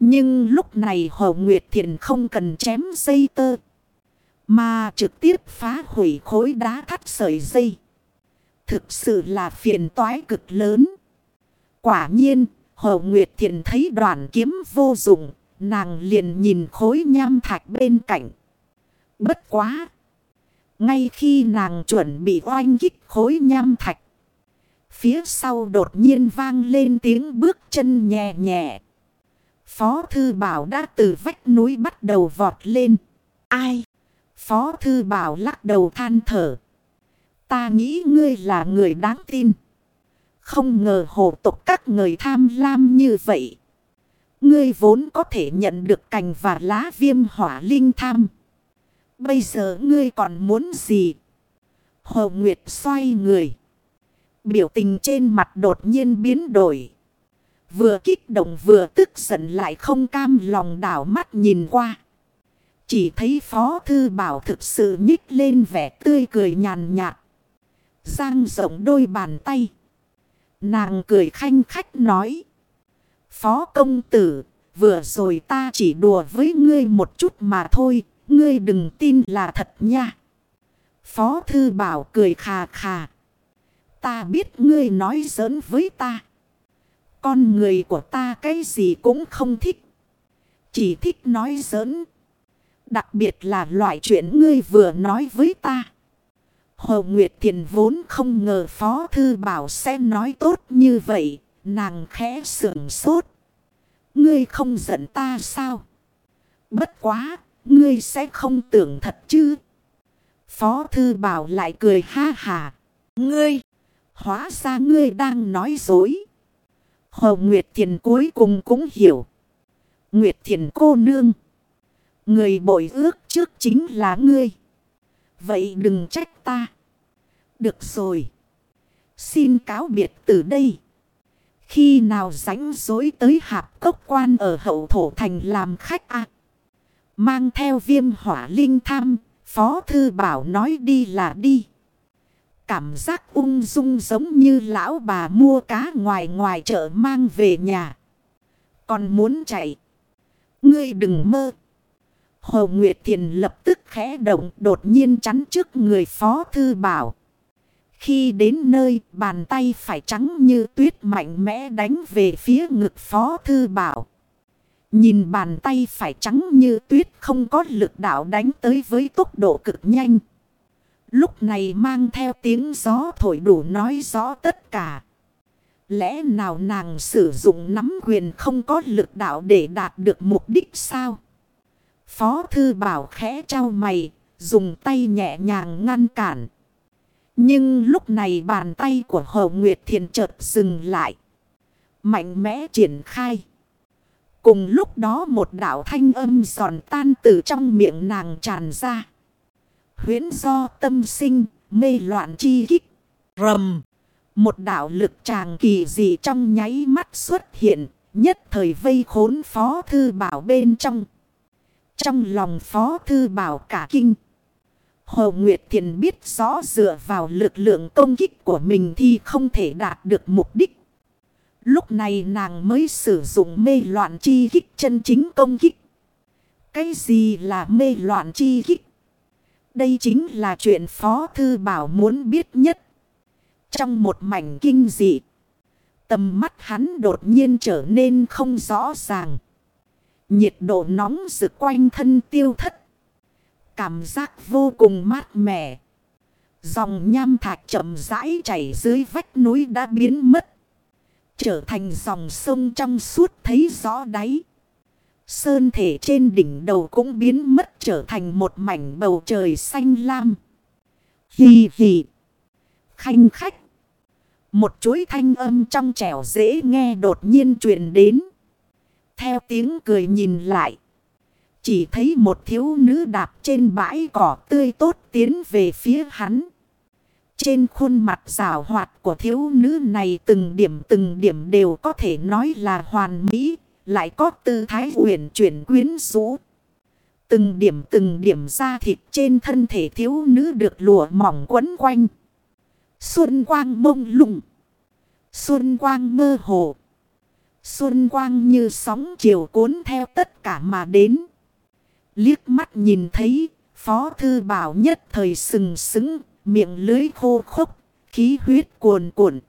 Nhưng lúc này Hồ Nguyệt Thiện không cần chém dây tơ. Mà trực tiếp phá hủy khối đá thắt sợi dây. Thực sự là phiền toái cực lớn. Quả nhiên, Hồ Nguyệt Thiện thấy đoàn kiếm vô dụng. Nàng liền nhìn khối nham thạch bên cạnh. Bất quá! Ngay khi nàng chuẩn bị oanh kích khối nham thạch. Phía sau đột nhiên vang lên tiếng bước chân nhẹ nhẹ. Phó Thư Bảo đã từ vách núi bắt đầu vọt lên. Ai? Phó Thư Bảo lắc đầu than thở. Ta nghĩ ngươi là người đáng tin. Không ngờ hồ tục các người tham lam như vậy. Ngươi vốn có thể nhận được cành và lá viêm hỏa linh tham. Bây giờ ngươi còn muốn gì? Hồ Nguyệt xoay người. Biểu tình trên mặt đột nhiên biến đổi. Vừa kích động vừa tức giận lại không cam lòng đảo mắt nhìn qua. Chỉ thấy Phó Thư Bảo thực sự nhích lên vẻ tươi cười nhàn nhạt. Giang rộng đôi bàn tay. Nàng cười khanh khách nói. Phó công tử, vừa rồi ta chỉ đùa với ngươi một chút mà thôi, ngươi đừng tin là thật nha. Phó Thư Bảo cười khà khà. Ta biết ngươi nói giỡn với ta. Con người của ta cái gì cũng không thích. Chỉ thích nói giỡn. Đặc biệt là loại chuyện ngươi vừa nói với ta. Hồ Nguyệt Thiền vốn không ngờ Phó Thư Bảo sẽ nói tốt như vậy. Nàng khẽ sưởng sốt. Ngươi không giận ta sao? Bất quá, ngươi sẽ không tưởng thật chứ? Phó Thư Bảo lại cười ha hà. Ngươi, hóa ra ngươi đang nói dối. Hồ Nguyệt Thiền cuối cùng cũng hiểu. Nguyệt Thiền cô nương. Người bội ước trước chính là ngươi. Vậy đừng trách ta. Được rồi. Xin cáo biệt từ đây. Khi nào rảnh rối tới hạp cốc quan ở hậu thổ thành làm khách ạ. Mang theo viêm hỏa linh tham. Phó thư bảo nói đi là đi. Cảm giác ung dung giống như lão bà mua cá ngoài ngoài chợ mang về nhà. Còn muốn chạy. Ngươi đừng mơ. Hồ Nguyệt Thiền lập tức khẽ động, đột nhiên chắn trước người Phó Thư Bảo. Khi đến nơi, bàn tay phải trắng như tuyết mạnh mẽ đánh về phía ngực phó thư bảo. Nhìn bàn tay phải trắng như tuyết không có lực đạo đánh tới với tốc độ cực nhanh. Lúc này mang theo tiếng gió thổi đủ nói rõ tất cả. Lẽ nào nàng sử dụng nắm quyền không có lực đạo để đạt được mục đích sao? Phó thư bảo khẽ trao mày, dùng tay nhẹ nhàng ngăn cản. Nhưng lúc này bàn tay của Hồ Nguyệt Thiền chợt dừng lại. Mạnh mẽ triển khai. Cùng lúc đó một đạo thanh âm giòn tan từ trong miệng nàng tràn ra. Huyến do tâm sinh, mê loạn chi kích. Rầm. Một đạo lực tràng kỳ dị trong nháy mắt xuất hiện. Nhất thời vây khốn phó thư bảo bên trong. Trong lòng phó thư bảo cả kinh. Hồ Nguyệt Thiền biết rõ dựa vào lực lượng công kích của mình thì không thể đạt được mục đích. Lúc này nàng mới sử dụng mê loạn chi kích chân chính công kích. Cái gì là mê loạn chi kích? Đây chính là chuyện Phó Thư Bảo muốn biết nhất. Trong một mảnh kinh dị, tầm mắt hắn đột nhiên trở nên không rõ ràng. Nhiệt độ nóng rực quanh thân tiêu thất. Cảm giác vô cùng mát mẻ. Dòng nham thạch chậm rãi chảy dưới vách núi đã biến mất. Trở thành dòng sông trong suốt thấy rõ đáy. Sơn thể trên đỉnh đầu cũng biến mất trở thành một mảnh bầu trời xanh lam. Hì hì. Khanh khách. Một chuỗi thanh âm trong trẻo dễ nghe đột nhiên truyền đến. Theo tiếng cười nhìn lại. Chỉ thấy một thiếu nữ đạp trên bãi cỏ tươi tốt tiến về phía hắn. Trên khuôn mặt rào hoạt của thiếu nữ này từng điểm từng điểm đều có thể nói là hoàn mỹ, lại có tư thái huyền chuyển quyến rũ. Từng điểm từng điểm da thịt trên thân thể thiếu nữ được lụa mỏng quấn quanh. Xuân quang mông lung. Xuân quang mơ hồ. Xuân quang như sóng chiều cuốn theo tất cả mà đến. Liếc mắt nhìn thấy, Phó Thư Bảo nhất thời sừng sững, miệng lưới khô khốc, khí huyết cuồn cuộn.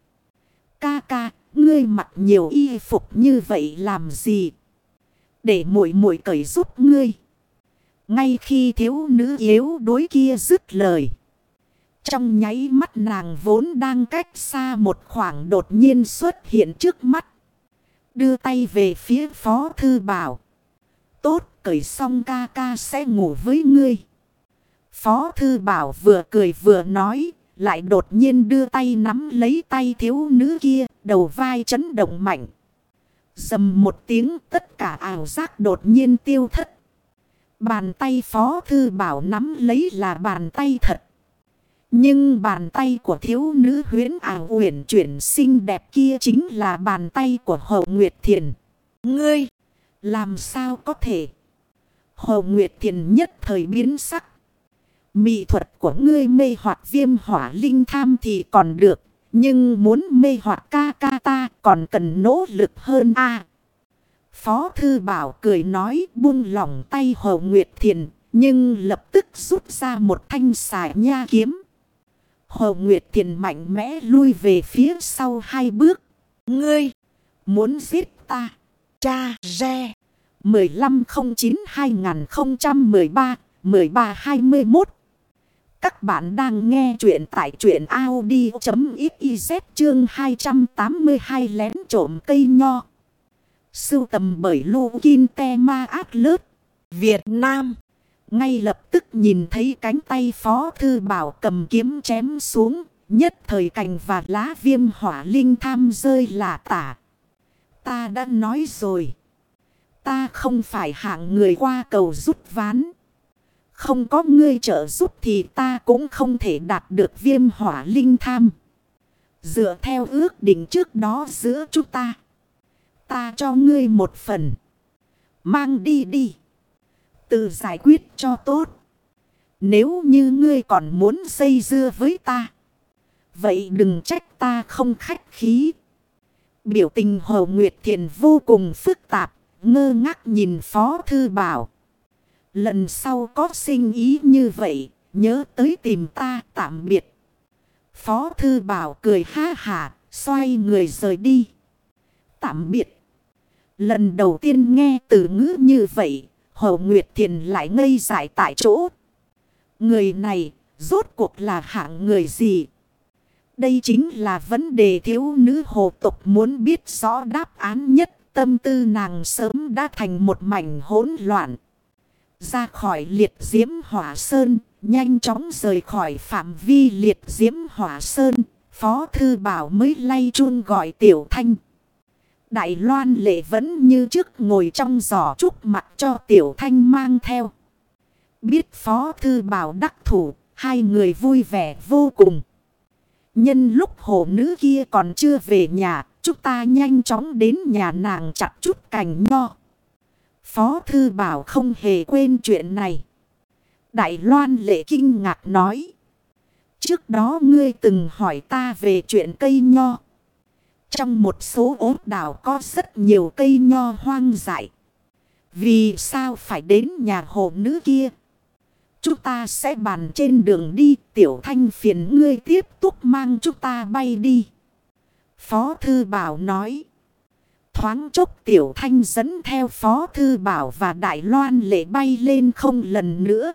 Ca ca, ngươi mặc nhiều y phục như vậy làm gì? Để muội muội cởi giúp ngươi. Ngay khi thiếu nữ yếu đối kia dứt lời. Trong nháy mắt nàng vốn đang cách xa một khoảng đột nhiên xuất hiện trước mắt. Đưa tay về phía phó thư bảo. Tốt, cởi xong ca ca sẽ ngủ với ngươi. Phó thư bảo vừa cười vừa nói. Lại đột nhiên đưa tay nắm lấy tay thiếu nữ kia. Đầu vai chấn động mạnh. Dầm một tiếng, tất cả ảo giác đột nhiên tiêu thất. Bàn tay phó thư bảo nắm lấy là bàn tay thật. Nhưng bàn tay của thiếu nữ huyến ảo uyển chuyển xinh đẹp kia chính là bàn tay của Hậu Nguyệt Thiền. Ngươi, làm sao có thể? Hậu Nguyệt Thiền nhất thời biến sắc. Mỹ thuật của ngươi mê hoạt viêm hỏa linh tham thì còn được. Nhưng muốn mê hoạt ca ca ta còn cần nỗ lực hơn a Phó Thư Bảo cười nói buông lỏng tay Hồ Nguyệt Thiền. Nhưng lập tức rút ra một thanh xài nha kiếm. Hồ Nguyệt Thiền mạnh mẽ lui về phía sau hai bước. Ngươi, muốn giết ta, cha re. 1509-2013-1321 Các bạn đang nghe chuyện tại chuyện Audi.xyz chương 282 lén trộm cây nho. Sưu tầm bởi Lô Kinh Te Ma Át Lớt, Việt Nam. Ngay lập tức nhìn thấy cánh tay Phó Thư Bảo cầm kiếm chém xuống. Nhất thời cành và lá viêm hỏa linh tham rơi là tả. Ta đã nói rồi. Ta không phải hạng người qua cầu rút ván. Không có ngươi trợ giúp thì ta cũng không thể đạt được viêm hỏa linh tham. Dựa theo ước định trước đó giữa chúng ta. Ta cho ngươi một phần. Mang đi đi. Tự giải quyết cho tốt. Nếu như ngươi còn muốn xây dưa với ta. Vậy đừng trách ta không khách khí. Biểu tình Hồ Nguyệt Thiền vô cùng phức tạp. Ngơ ngác nhìn Phó Thư Bảo. Lần sau có sinh ý như vậy. Nhớ tới tìm ta tạm biệt. Phó Thư Bảo cười ha hả, xoay người rời đi. Tạm biệt. Lần đầu tiên nghe từ ngữ như vậy, Hồ Nguyệt Thiền lại ngây dại tại chỗ. Người này, rốt cuộc là hạng người gì? Đây chính là vấn đề thiếu nữ hồ tục muốn biết rõ đáp án nhất. Tâm tư nàng sớm đã thành một mảnh hỗn loạn. Ra khỏi liệt diễm hỏa sơn, nhanh chóng rời khỏi phạm vi liệt diễm hỏa sơn. Phó thư bảo mới lay chun gọi tiểu thanh. Đại loan lệ vẫn như trước ngồi trong giỏ trúc mặt cho tiểu thanh mang theo. Biết phó thư bảo đắc thủ, hai người vui vẻ vô cùng. Nhân lúc hồ nữ kia còn chưa về nhà, chúng ta nhanh chóng đến nhà nàng chặt chút cành nho. Phó thư bảo không hề quên chuyện này. Đại loan lệ kinh ngạc nói. Trước đó ngươi từng hỏi ta về chuyện cây nho. Trong một số ốp đảo có rất nhiều cây nho hoang dại. Vì sao phải đến nhà hồ nữ kia? Chúng ta sẽ bàn trên đường đi, tiểu thanh phiền ngươi tiếp tục mang chúng ta bay đi. Phó Thư Bảo nói. Thoáng chốc tiểu thanh dẫn theo Phó Thư Bảo và Đại Loan lệ bay lên không lần nữa.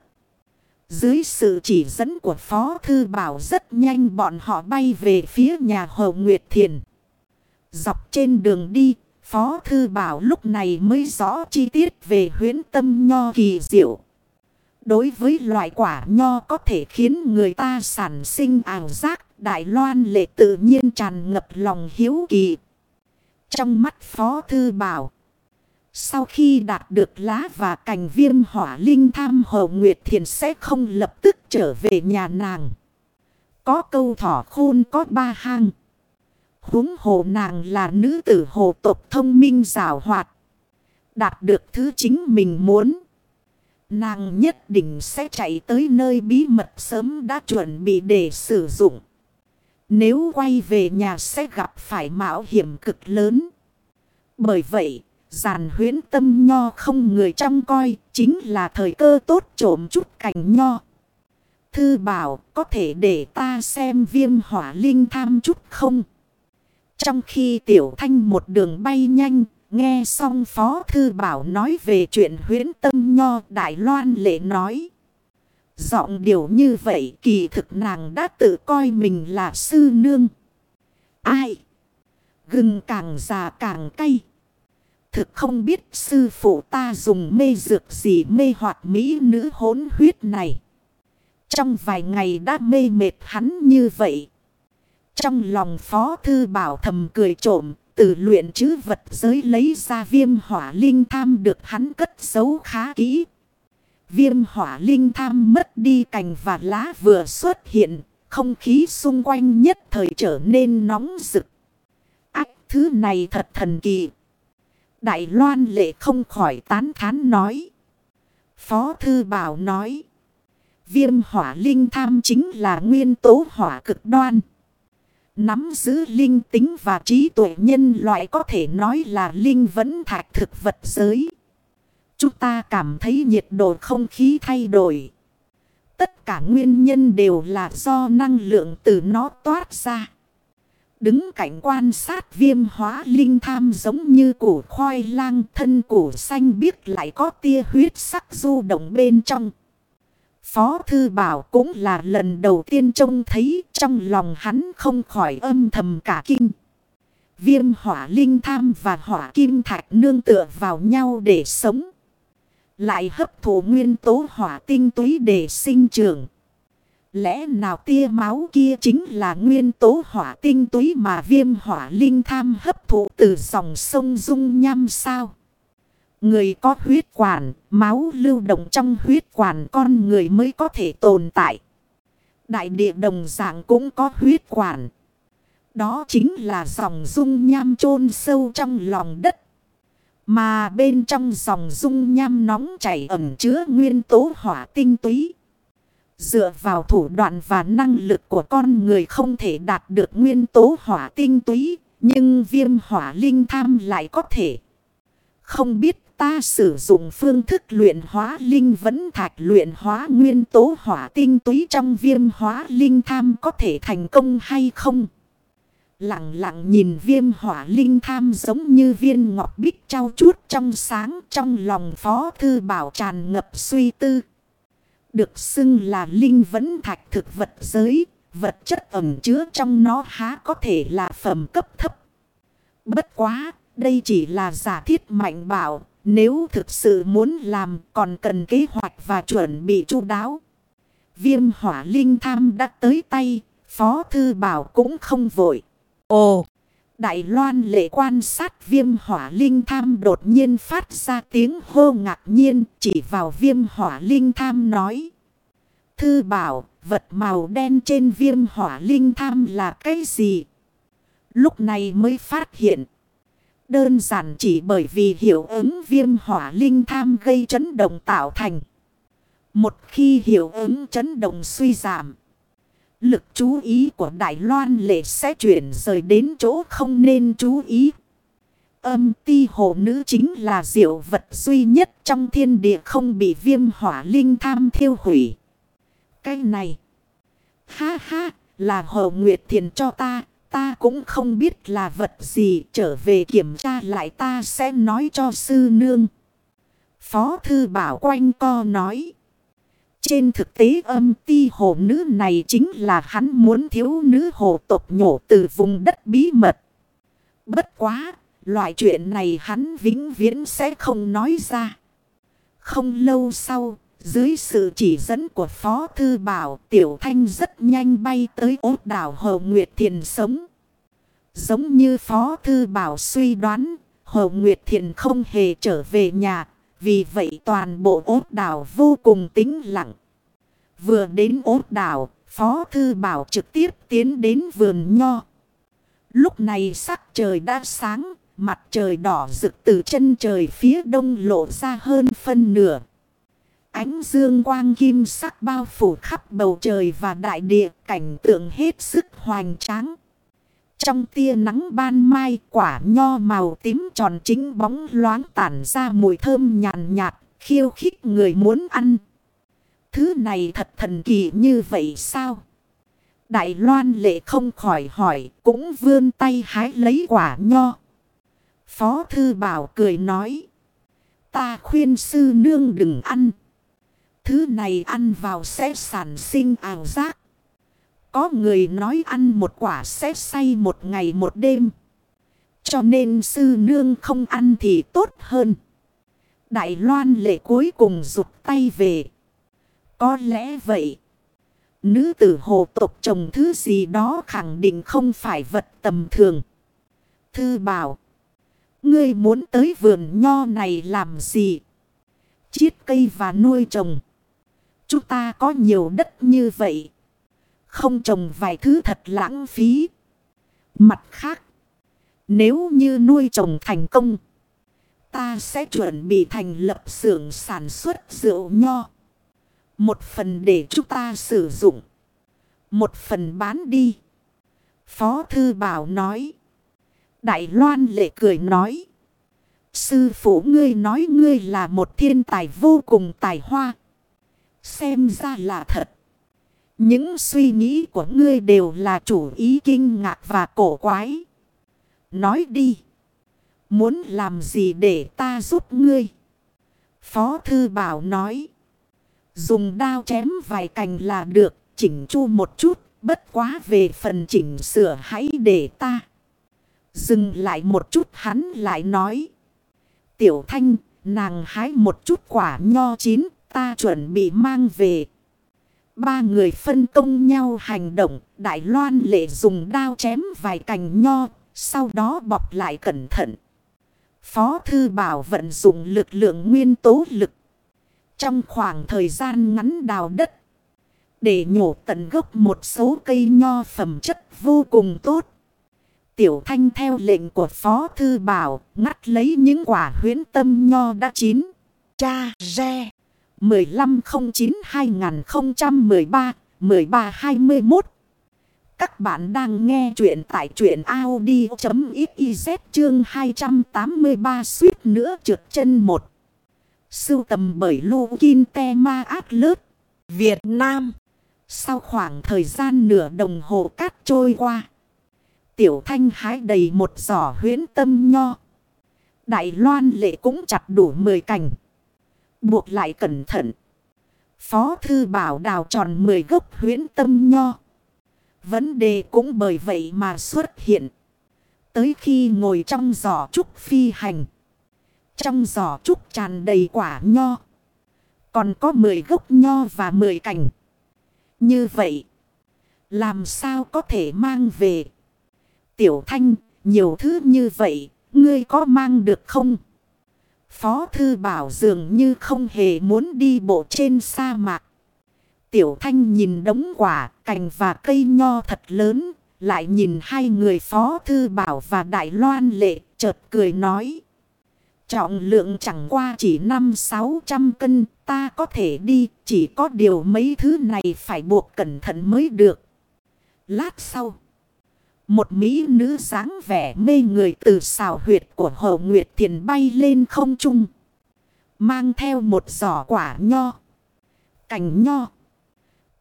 Dưới sự chỉ dẫn của Phó Thư Bảo rất nhanh bọn họ bay về phía nhà Hồ Nguyệt Thiền. Dọc trên đường đi, Phó Thư Bảo lúc này mới rõ chi tiết về huyến tâm nho kỳ diệu. Đối với loại quả nho có thể khiến người ta sản sinh ảo giác, Đại Loan lệ tự nhiên tràn ngập lòng hiếu kỳ. Trong mắt Phó Thư Bảo, sau khi đạt được lá và cành viêm hỏa linh tham hồ Nguyệt Thiền sẽ không lập tức trở về nhà nàng. Có câu thỏ khôn có ba hang. Húng hồ nàng là nữ tử hồ tộc thông minh rào hoạt. Đạt được thứ chính mình muốn. Nàng nhất định sẽ chạy tới nơi bí mật sớm đã chuẩn bị để sử dụng. Nếu quay về nhà sẽ gặp phải mạo hiểm cực lớn. Bởi vậy, giàn huyến tâm nho không người trong coi, chính là thời cơ tốt trộm chút cành nho. Thư bảo, có thể để ta xem viêm hỏa linh tham chút không? Trong khi tiểu thanh một đường bay nhanh, nghe xong phó thư bảo nói về chuyện huyến tâm nho Đại Loan lệ nói. Giọng điều như vậy kỳ thực nàng đã tự coi mình là sư nương. Ai? Gừng càng già càng cay. Thực không biết sư phụ ta dùng mê dược gì mê hoạt mỹ nữ hốn huyết này. Trong vài ngày đã mê mệt hắn như vậy. Trong lòng phó thư bảo thầm cười trộm. Từ luyện chữ vật giới lấy ra viêm hỏa linh tham được hắn cất giấu khá kỹ. Viêm hỏa linh tham mất đi cành và lá vừa xuất hiện. Không khí xung quanh nhất thời trở nên nóng rực. Ách, thứ này thật thần kỳ. Đại loan lệ không khỏi tán thán nói. Phó thư bảo nói. Viêm hỏa linh tham chính là nguyên tố hỏa cực đoan. Nắm giữ linh tính và trí tuệ nhân loại có thể nói là linh vẫn thạch thực vật giới. Chúng ta cảm thấy nhiệt độ không khí thay đổi. Tất cả nguyên nhân đều là do năng lượng từ nó toát ra. Đứng cảnh quan sát viêm hóa linh tham giống như củ khoai lang, thân củ xanh biếc lại có tia huyết sắc du động bên trong. Phó Thư Bảo cũng là lần đầu tiên trông thấy, trong lòng hắn không khỏi âm thầm cả kinh. Viêm hỏa linh tham và hỏa kim thạch nương tựa vào nhau để sống. Lại hấp thụ nguyên tố hỏa tinh túy để sinh trưởng. Lẽ nào tia máu kia chính là nguyên tố hỏa tinh túy mà viêm hỏa linh tham hấp thụ từ dòng sông Dung Nham sao? Người có huyết quản, máu lưu động trong huyết quản con người mới có thể tồn tại. Đại địa đồng dạng cũng có huyết quản. Đó chính là dòng dung nham chôn sâu trong lòng đất. Mà bên trong dòng dung nham nóng chảy ẩm chứa nguyên tố hỏa tinh túy. Dựa vào thủ đoạn và năng lực của con người không thể đạt được nguyên tố hỏa tinh túy. Nhưng viêm hỏa linh tham lại có thể. Không biết ta sử dụng phương thức luyện hóa linh vấn thạch luyện hóa nguyên tố hỏa tinh túy trong viêm hóa linh tham có thể thành công hay không? Lặng lặng nhìn viêm hỏa linh tham giống như viên ngọc bích trao chuốt trong sáng trong lòng phó thư bảo tràn ngập suy tư. Được xưng là linh vấn thạch thực vật giới, vật chất ẩm chứa trong nó há có thể là phẩm cấp thấp. Bất quá, đây chỉ là giả thiết mạnh bảo, nếu thực sự muốn làm còn cần kế hoạch và chuẩn bị chu đáo. Viêm hỏa linh tham đã tới tay, Phó Thư Bảo cũng không vội. Ồ! Đại Loan lệ quan sát viêm hỏa linh tham đột nhiên phát ra tiếng hô ngạc nhiên chỉ vào viêm hỏa linh tham nói. Thư bảo vật màu đen trên viêm hỏa linh tham là cái gì? Lúc này mới phát hiện. Đơn giản chỉ bởi vì hiệu ứng viêm hỏa linh tham gây chấn động tạo thành. Một khi hiệu ứng chấn động suy giảm. Lực chú ý của Đài Loan lệ sẽ chuyển rời đến chỗ không nên chú ý. Âm ti hồ nữ chính là diệu vật duy nhất trong thiên địa không bị viêm hỏa linh tham thiêu hủy. Cái này. Ha ha, là hồ nguyệt thiền cho ta. Ta cũng không biết là vật gì trở về kiểm tra lại ta sẽ nói cho sư nương. Phó thư bảo quanh co nói. Trên thực tế âm ti hồ nữ này chính là hắn muốn thiếu nữ hồ tộc nhổ từ vùng đất bí mật. Bất quá, loại chuyện này hắn vĩnh viễn sẽ không nói ra. Không lâu sau, dưới sự chỉ dẫn của Phó Thư Bảo, Tiểu Thanh rất nhanh bay tới ốt đảo Hồ Nguyệt Thiền sống. Giống như Phó Thư Bảo suy đoán, Hồ Nguyệt Thiền không hề trở về nhà, vì vậy toàn bộ ốt đảo vô cùng tĩnh lặng. Vừa đến ốt đảo, Phó Thư Bảo trực tiếp tiến đến vườn nho. Lúc này sắc trời đã sáng, mặt trời đỏ rực từ chân trời phía đông lộ ra hơn phân nửa. Ánh dương quang kim sắc bao phủ khắp bầu trời và đại địa cảnh tượng hết sức hoành tráng. Trong tia nắng ban mai quả nho màu tím tròn chính bóng loáng tản ra mùi thơm nhàn nhạt, khiêu khích người muốn ăn. Thứ này thật thần kỳ như vậy sao? Đại loan lệ không khỏi hỏi cũng vươn tay hái lấy quả nho. Phó thư bảo cười nói. Ta khuyên sư nương đừng ăn. Thứ này ăn vào sẽ sản sinh ảo giác. Có người nói ăn một quả sẽ say một ngày một đêm. Cho nên sư nương không ăn thì tốt hơn. Đại loan lệ cuối cùng rụt tay về. Có lẽ vậy. Nữ tử hồ tộc trồng thứ gì đó khẳng định không phải vật tầm thường. Thư bảo. Ngươi muốn tới vườn nho này làm gì? Chiết cây và nuôi trồng. Chúng ta có nhiều đất như vậy. Không trồng vài thứ thật lãng phí. Mặt khác. Nếu như nuôi trồng thành công. Ta sẽ chuẩn bị thành lập xưởng sản xuất rượu nho. Một phần để chúng ta sử dụng. Một phần bán đi. Phó Thư Bảo nói. Đại Loan lệ cười nói. Sư phụ ngươi nói ngươi là một thiên tài vô cùng tài hoa. Xem ra là thật. Những suy nghĩ của ngươi đều là chủ ý kinh ngạc và cổ quái. Nói đi. Muốn làm gì để ta giúp ngươi? Phó Thư Bảo nói. Dùng đao chém vài cành là được. Chỉnh chu một chút. Bất quá về phần chỉnh sửa hãy để ta. Dừng lại một chút hắn lại nói. Tiểu Thanh, nàng hái một chút quả nho chín Ta chuẩn bị mang về. Ba người phân công nhau hành động. Đại loan lệ dùng đao chém vài cành nho. Sau đó bọc lại cẩn thận. Phó thư bảo vận dụng lực lượng nguyên tố lực. Trong khoảng thời gian ngắn đào đất. Để nhổ tận gốc một số cây nho phẩm chất vô cùng tốt. Tiểu thanh theo lệnh của Phó Thư Bảo ngắt lấy những quả huyến tâm nho đã chín. Cha, re. 1509-2013-1321 Các bạn đang nghe chuyện tại chuyện Audi.xyz chương 283 suýt nữa trượt chân một Sưu tầm bởi Lô tema Te Ma Át Việt Nam. Sau khoảng thời gian nửa đồng hồ cát trôi qua. Tiểu thanh hái đầy một giỏ huyến tâm nho. Đại loan lệ cũng chặt đủ 10 cành. Buộc lại cẩn thận. Phó thư bảo đào tròn 10 gốc huyến tâm nho. Vấn đề cũng bởi vậy mà xuất hiện. Tới khi ngồi trong giỏ trúc phi hành. Trong giỏ trúc tràn đầy quả nho. Còn có 10 gốc nho và 10 cành. Như vậy. Làm sao có thể mang về. Tiểu thanh. Nhiều thứ như vậy. Ngươi có mang được không? Phó thư bảo dường như không hề muốn đi bộ trên sa mạc. Tiểu thanh nhìn đống quả, cành và cây nho thật lớn. Lại nhìn hai người phó thư bảo và đại loan lệ chợt cười nói. Trọng lượng chẳng qua chỉ 5-600 cân, ta có thể đi, chỉ có điều mấy thứ này phải buộc cẩn thận mới được. Lát sau, một mỹ nữ dáng vẻ mê người từ xào huyệt của Hồ Nguyệt Thiền bay lên không trung. Mang theo một giỏ quả nho, cành nho,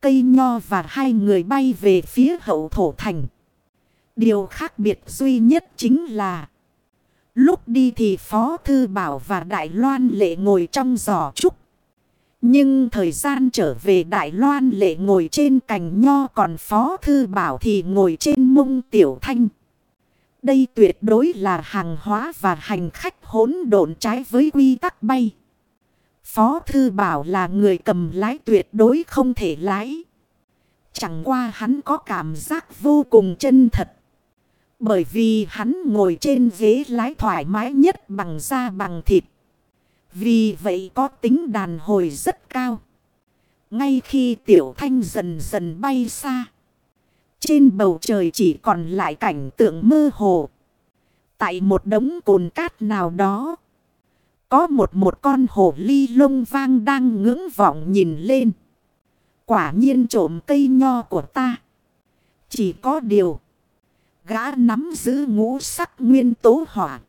cây nho và hai người bay về phía hậu thổ thành. Điều khác biệt duy nhất chính là Lúc đi thì Phó Thư Bảo và Đại Loan lệ ngồi trong giỏ trúc. Nhưng thời gian trở về Đại Loan lệ ngồi trên cành nho còn Phó Thư Bảo thì ngồi trên mông tiểu thanh. Đây tuyệt đối là hàng hóa và hành khách hỗn độn trái với quy tắc bay. Phó Thư Bảo là người cầm lái tuyệt đối không thể lái. Chẳng qua hắn có cảm giác vô cùng chân thật. Bởi vì hắn ngồi trên ghế lái thoải mái nhất bằng da bằng thịt. Vì vậy có tính đàn hồi rất cao. Ngay khi tiểu thanh dần dần bay xa. Trên bầu trời chỉ còn lại cảnh tượng mơ hồ. Tại một đống cồn cát nào đó. Có một một con hổ ly lông vang đang ngưỡng vọng nhìn lên. Quả nhiên trộm cây nho của ta. Chỉ có điều. Gã nắm giữ ngũ sắc nguyên tố hỏa.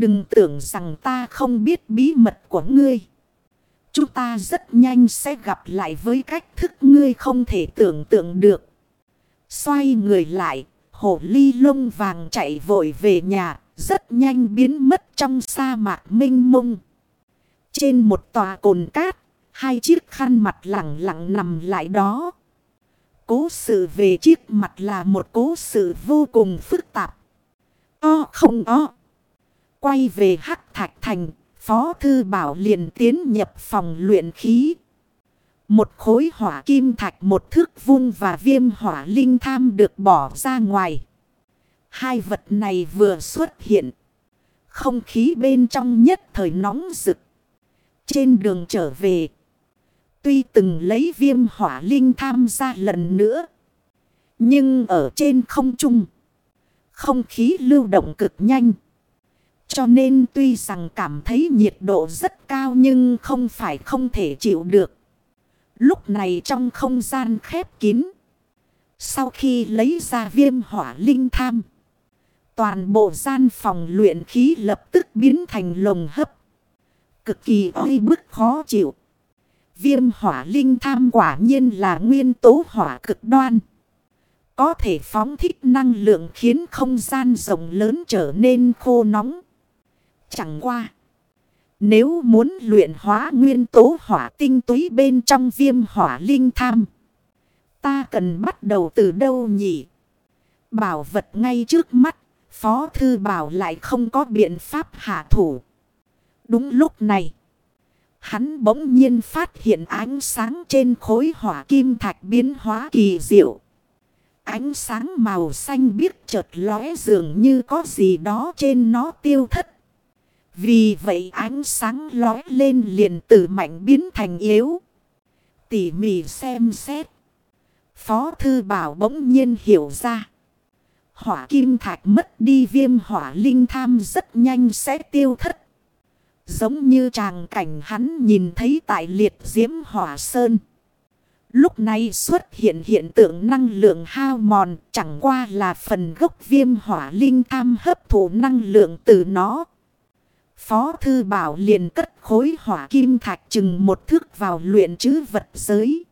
Đừng tưởng rằng ta không biết bí mật của ngươi. Chúng ta rất nhanh sẽ gặp lại với cách thức ngươi không thể tưởng tượng được. Xoay người lại, hổ ly lông vàng chạy vội về nhà, rất nhanh biến mất trong sa mạc mênh mông. Trên một tòa cồn cát, hai chiếc khăn mặt lặng lặng nằm lại đó cố sự về chiếc mặt là một cố sự vô cùng phức tạp. O không o. Quay về Hắc Thạch Thành, Phó Thư Bảo liền tiến nhập phòng luyện khí. Một khối hỏa kim thạch một thước vung và viêm hỏa linh tham được bỏ ra ngoài. Hai vật này vừa xuất hiện. Không khí bên trong nhất thời nóng rực. Trên đường trở về. Tuy từng lấy viêm hỏa linh tham ra lần nữa. Nhưng ở trên không trung. Không khí lưu động cực nhanh. Cho nên tuy rằng cảm thấy nhiệt độ rất cao nhưng không phải không thể chịu được. Lúc này trong không gian khép kín. Sau khi lấy ra viêm hỏa linh tham. Toàn bộ gian phòng luyện khí lập tức biến thành lồng hấp. Cực kỳ oi bức khó chịu. Viêm hỏa linh tham quả nhiên là nguyên tố hỏa cực đoan. Có thể phóng thích năng lượng khiến không gian rộng lớn trở nên khô nóng. Chẳng qua. Nếu muốn luyện hóa nguyên tố hỏa tinh túy bên trong viêm hỏa linh tham. Ta cần bắt đầu từ đâu nhỉ? Bảo vật ngay trước mắt. Phó thư bảo lại không có biện pháp hạ thủ. Đúng lúc này. Hắn bỗng nhiên phát hiện ánh sáng trên khối hỏa kim thạch biến hóa kỳ diệu. Ánh sáng màu xanh biếc chợt lóe dường như có gì đó trên nó tiêu thất. Vì vậy ánh sáng lói lên liền từ mạnh biến thành yếu. Tỉ mỉ xem xét. Phó thư bảo bỗng nhiên hiểu ra. Hỏa kim thạch mất đi viêm hỏa linh tham rất nhanh sẽ tiêu thất. Giống như tràng cảnh hắn nhìn thấy tại liệt diễm hỏa sơn. Lúc này xuất hiện hiện tượng năng lượng hao mòn, chẳng qua là phần gốc viêm hỏa linh tham hấp thụ năng lượng từ nó. Phó Thư Bảo liền cất khối hỏa kim thạch chừng một thước vào luyện chứ vật giới.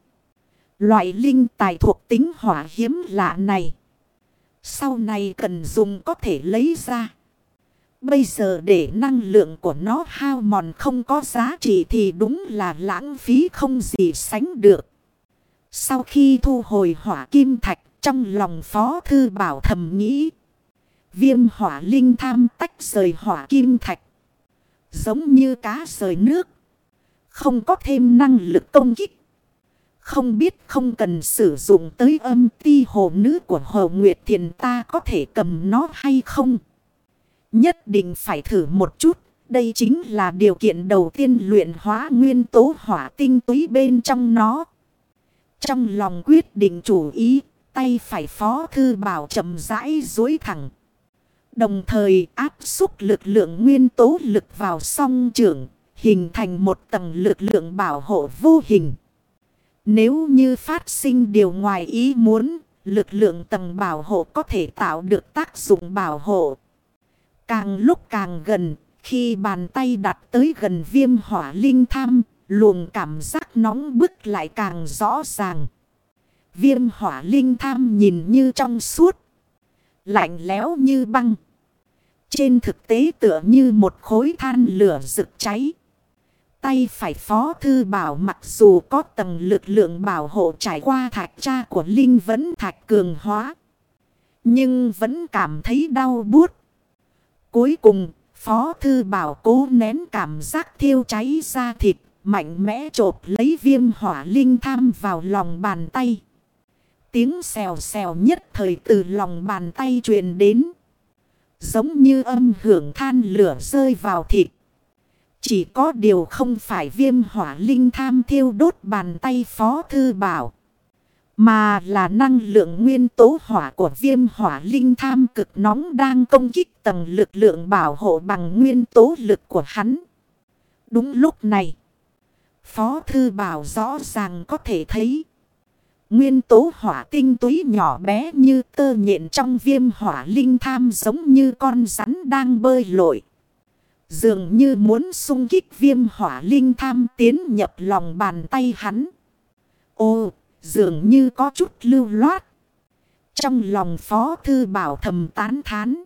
Loại linh tài thuộc tính hỏa hiếm lạ này. Sau này cần dùng có thể lấy ra. Bây giờ để năng lượng của nó hao mòn không có giá trị thì đúng là lãng phí không gì sánh được. Sau khi thu hồi hỏa kim thạch, trong lòng Phó Thư Bảo thầm nghĩ. Viêm hỏa linh tham tách rời hỏa kim thạch. Giống như cá rời nước. Không có thêm năng lực công kích. Không biết không cần sử dụng tới âm ti hồ nữ của Hồ Nguyệt Thiền ta có thể cầm nó hay không? Nhất định phải thử một chút. Đây chính là điều kiện đầu tiên luyện hóa nguyên tố hỏa tinh túy bên trong nó. Trong lòng quyết định chủ ý, tay phải phó thư bảo chậm rãi dối thẳng. Đồng thời áp xúc lực lượng nguyên tố lực vào song trưởng, hình thành một tầng lực lượng bảo hộ vô hình. Nếu như phát sinh điều ngoài ý muốn, lực lượng tầng bảo hộ có thể tạo được tác dụng bảo hộ. Càng lúc càng gần, khi bàn tay đặt tới gần viêm hỏa linh tham, luồng cảm giác nóng bức lại càng rõ ràng. Viêm hỏa linh tham nhìn như trong suốt, lạnh lẽo như băng. Trên thực tế tựa như một khối than lửa rực cháy. Tay phải phó thư bảo mặc dù có tầng lực lượng bảo hộ trải qua thạch cha của Linh vẫn thạch cường hóa. Nhưng vẫn cảm thấy đau buốt. Cuối cùng, phó thư bảo cố nén cảm giác thiêu cháy da thịt, mạnh mẽ trộp lấy viêm hỏa linh tham vào lòng bàn tay. Tiếng xèo xèo nhất thời từ lòng bàn tay truyền đến. Giống như âm hưởng than lửa rơi vào thịt. Chỉ có điều không phải viêm hỏa linh tham thiêu đốt bàn tay phó thư bảo. Mà là năng lượng nguyên tố hỏa của viêm hỏa linh tham cực nóng đang công kích tầng lực lượng bảo hộ bằng nguyên tố lực của hắn. Đúng lúc này, Phó Thư Bảo rõ ràng có thể thấy. Nguyên tố hỏa tinh túy nhỏ bé như tơ nhện trong viêm hỏa linh tham giống như con rắn đang bơi lội. Dường như muốn sung kích viêm hỏa linh tham tiến nhập lòng bàn tay hắn. Ô, dường như có chút lưu loát. Trong lòng phó thư bảo thầm tán thán.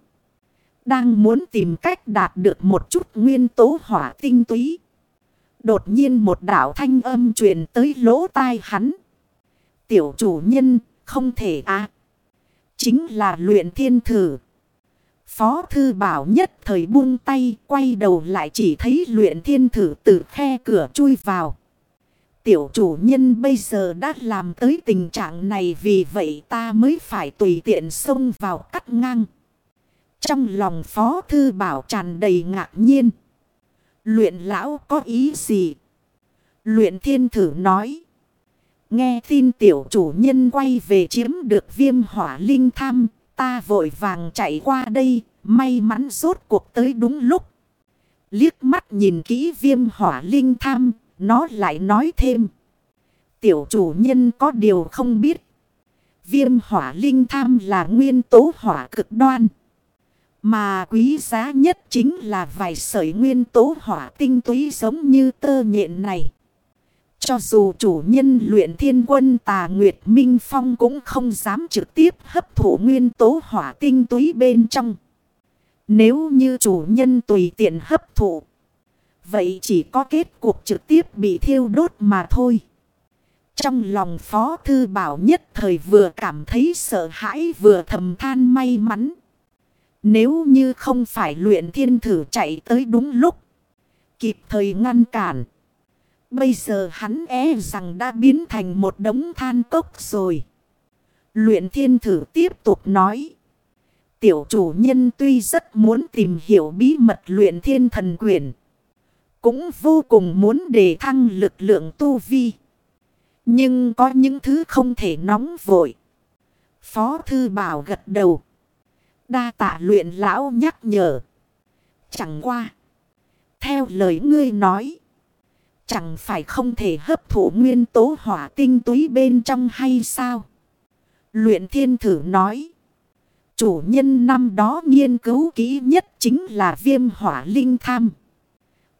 Đang muốn tìm cách đạt được một chút nguyên tố hỏa tinh túy. Đột nhiên một đảo thanh âm truyền tới lỗ tai hắn. Tiểu chủ nhân, không thể à. Chính là luyện thiên thử. Phó thư bảo nhất thời buông tay, quay đầu lại chỉ thấy luyện thiên thử từ khe cửa chui vào. Tiểu chủ nhân bây giờ đã làm tới tình trạng này vì vậy ta mới phải tùy tiện xông vào cắt ngang. Trong lòng phó thư bảo tràn đầy ngạc nhiên. Luyện lão có ý gì? Luyện thiên thử nói. Nghe tin tiểu chủ nhân quay về chiếm được viêm hỏa linh tham. Ta vội vàng chạy qua đây. May mắn rốt cuộc tới đúng lúc. Liếc mắt nhìn kỹ viêm hỏa linh tham. Nó lại nói thêm. Tiểu chủ nhân có điều không biết. Viêm hỏa linh tham là nguyên tố hỏa cực đoan. Mà quý giá nhất chính là vài sợi nguyên tố hỏa tinh túy giống như tơ nhện này. Cho dù chủ nhân luyện thiên quân tà Nguyệt Minh Phong cũng không dám trực tiếp hấp thụ nguyên tố hỏa tinh túy bên trong. Nếu như chủ nhân tùy tiện hấp thụ. Vậy chỉ có kết cuộc trực tiếp bị thiêu đốt mà thôi. Trong lòng Phó Thư Bảo nhất thời vừa cảm thấy sợ hãi vừa thầm than may mắn. Nếu như không phải luyện thiên thử chạy tới đúng lúc. Kịp thời ngăn cản. Bây giờ hắn e rằng đã biến thành một đống than cốc rồi. Luyện thiên thử tiếp tục nói. Tiểu chủ nhân tuy rất muốn tìm hiểu bí mật luyện thiên thần quyển. Cũng vô cùng muốn đề thăng lực lượng tu vi. Nhưng có những thứ không thể nóng vội. Phó thư bảo gật đầu. Đa tạ luyện lão nhắc nhở. Chẳng qua. Theo lời ngươi nói. Chẳng phải không thể hấp thụ nguyên tố hỏa tinh túy bên trong hay sao? Luyện thiên thử nói. Chủ nhân năm đó nghiên cứu kỹ nhất chính là viêm hỏa linh tham.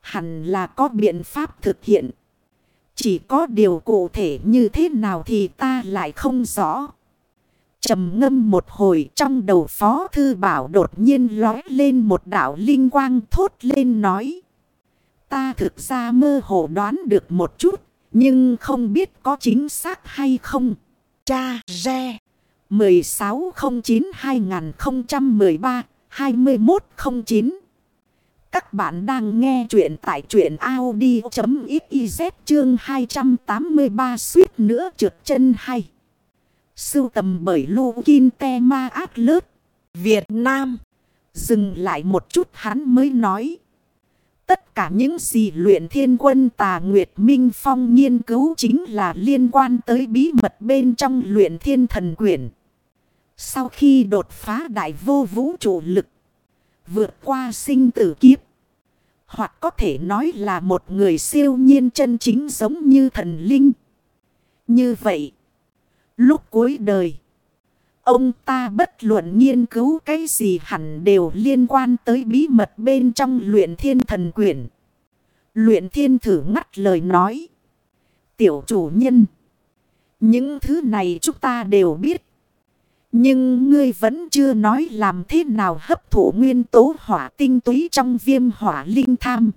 hẳn là có biện pháp thực hiện. Chỉ có điều cụ thể như thế nào thì ta lại không rõ. trầm ngâm một hồi trong đầu phó thư bảo đột nhiên lói lên một đảo linh quang thốt lên nói. Ta thực ra mơ hồ đoán được một chút, nhưng không biết có chính xác hay không. Cha Re 1609-2013-2109 Các bạn đang nghe chuyện tại chuyện Audi.xyz chương 283 suýt nữa trượt chân hay. Sưu tầm bởi Lô Kinh Te Ma Át Lớt, Việt Nam. Dừng lại một chút hắn mới nói. Tất cả những gì luyện thiên quân tà Nguyệt Minh Phong nghiên cứu chính là liên quan tới bí mật bên trong luyện thiên thần quyển. Sau khi đột phá đại vô vũ trụ lực, vượt qua sinh tử kiếp, hoặc có thể nói là một người siêu nhiên chân chính giống như thần linh. Như vậy, lúc cuối đời, ông ta bất luận nghiên cứu cái gì hẳn đều liên quan tới bí mật bên trong luyện thiên thần quyển. Luyện thiên thử ngắt lời nói. Tiểu chủ nhân. Những thứ này chúng ta đều biết. Nhưng ngươi vẫn chưa nói làm thế nào hấp thụ nguyên tố hỏa tinh túy trong viêm hỏa linh tham.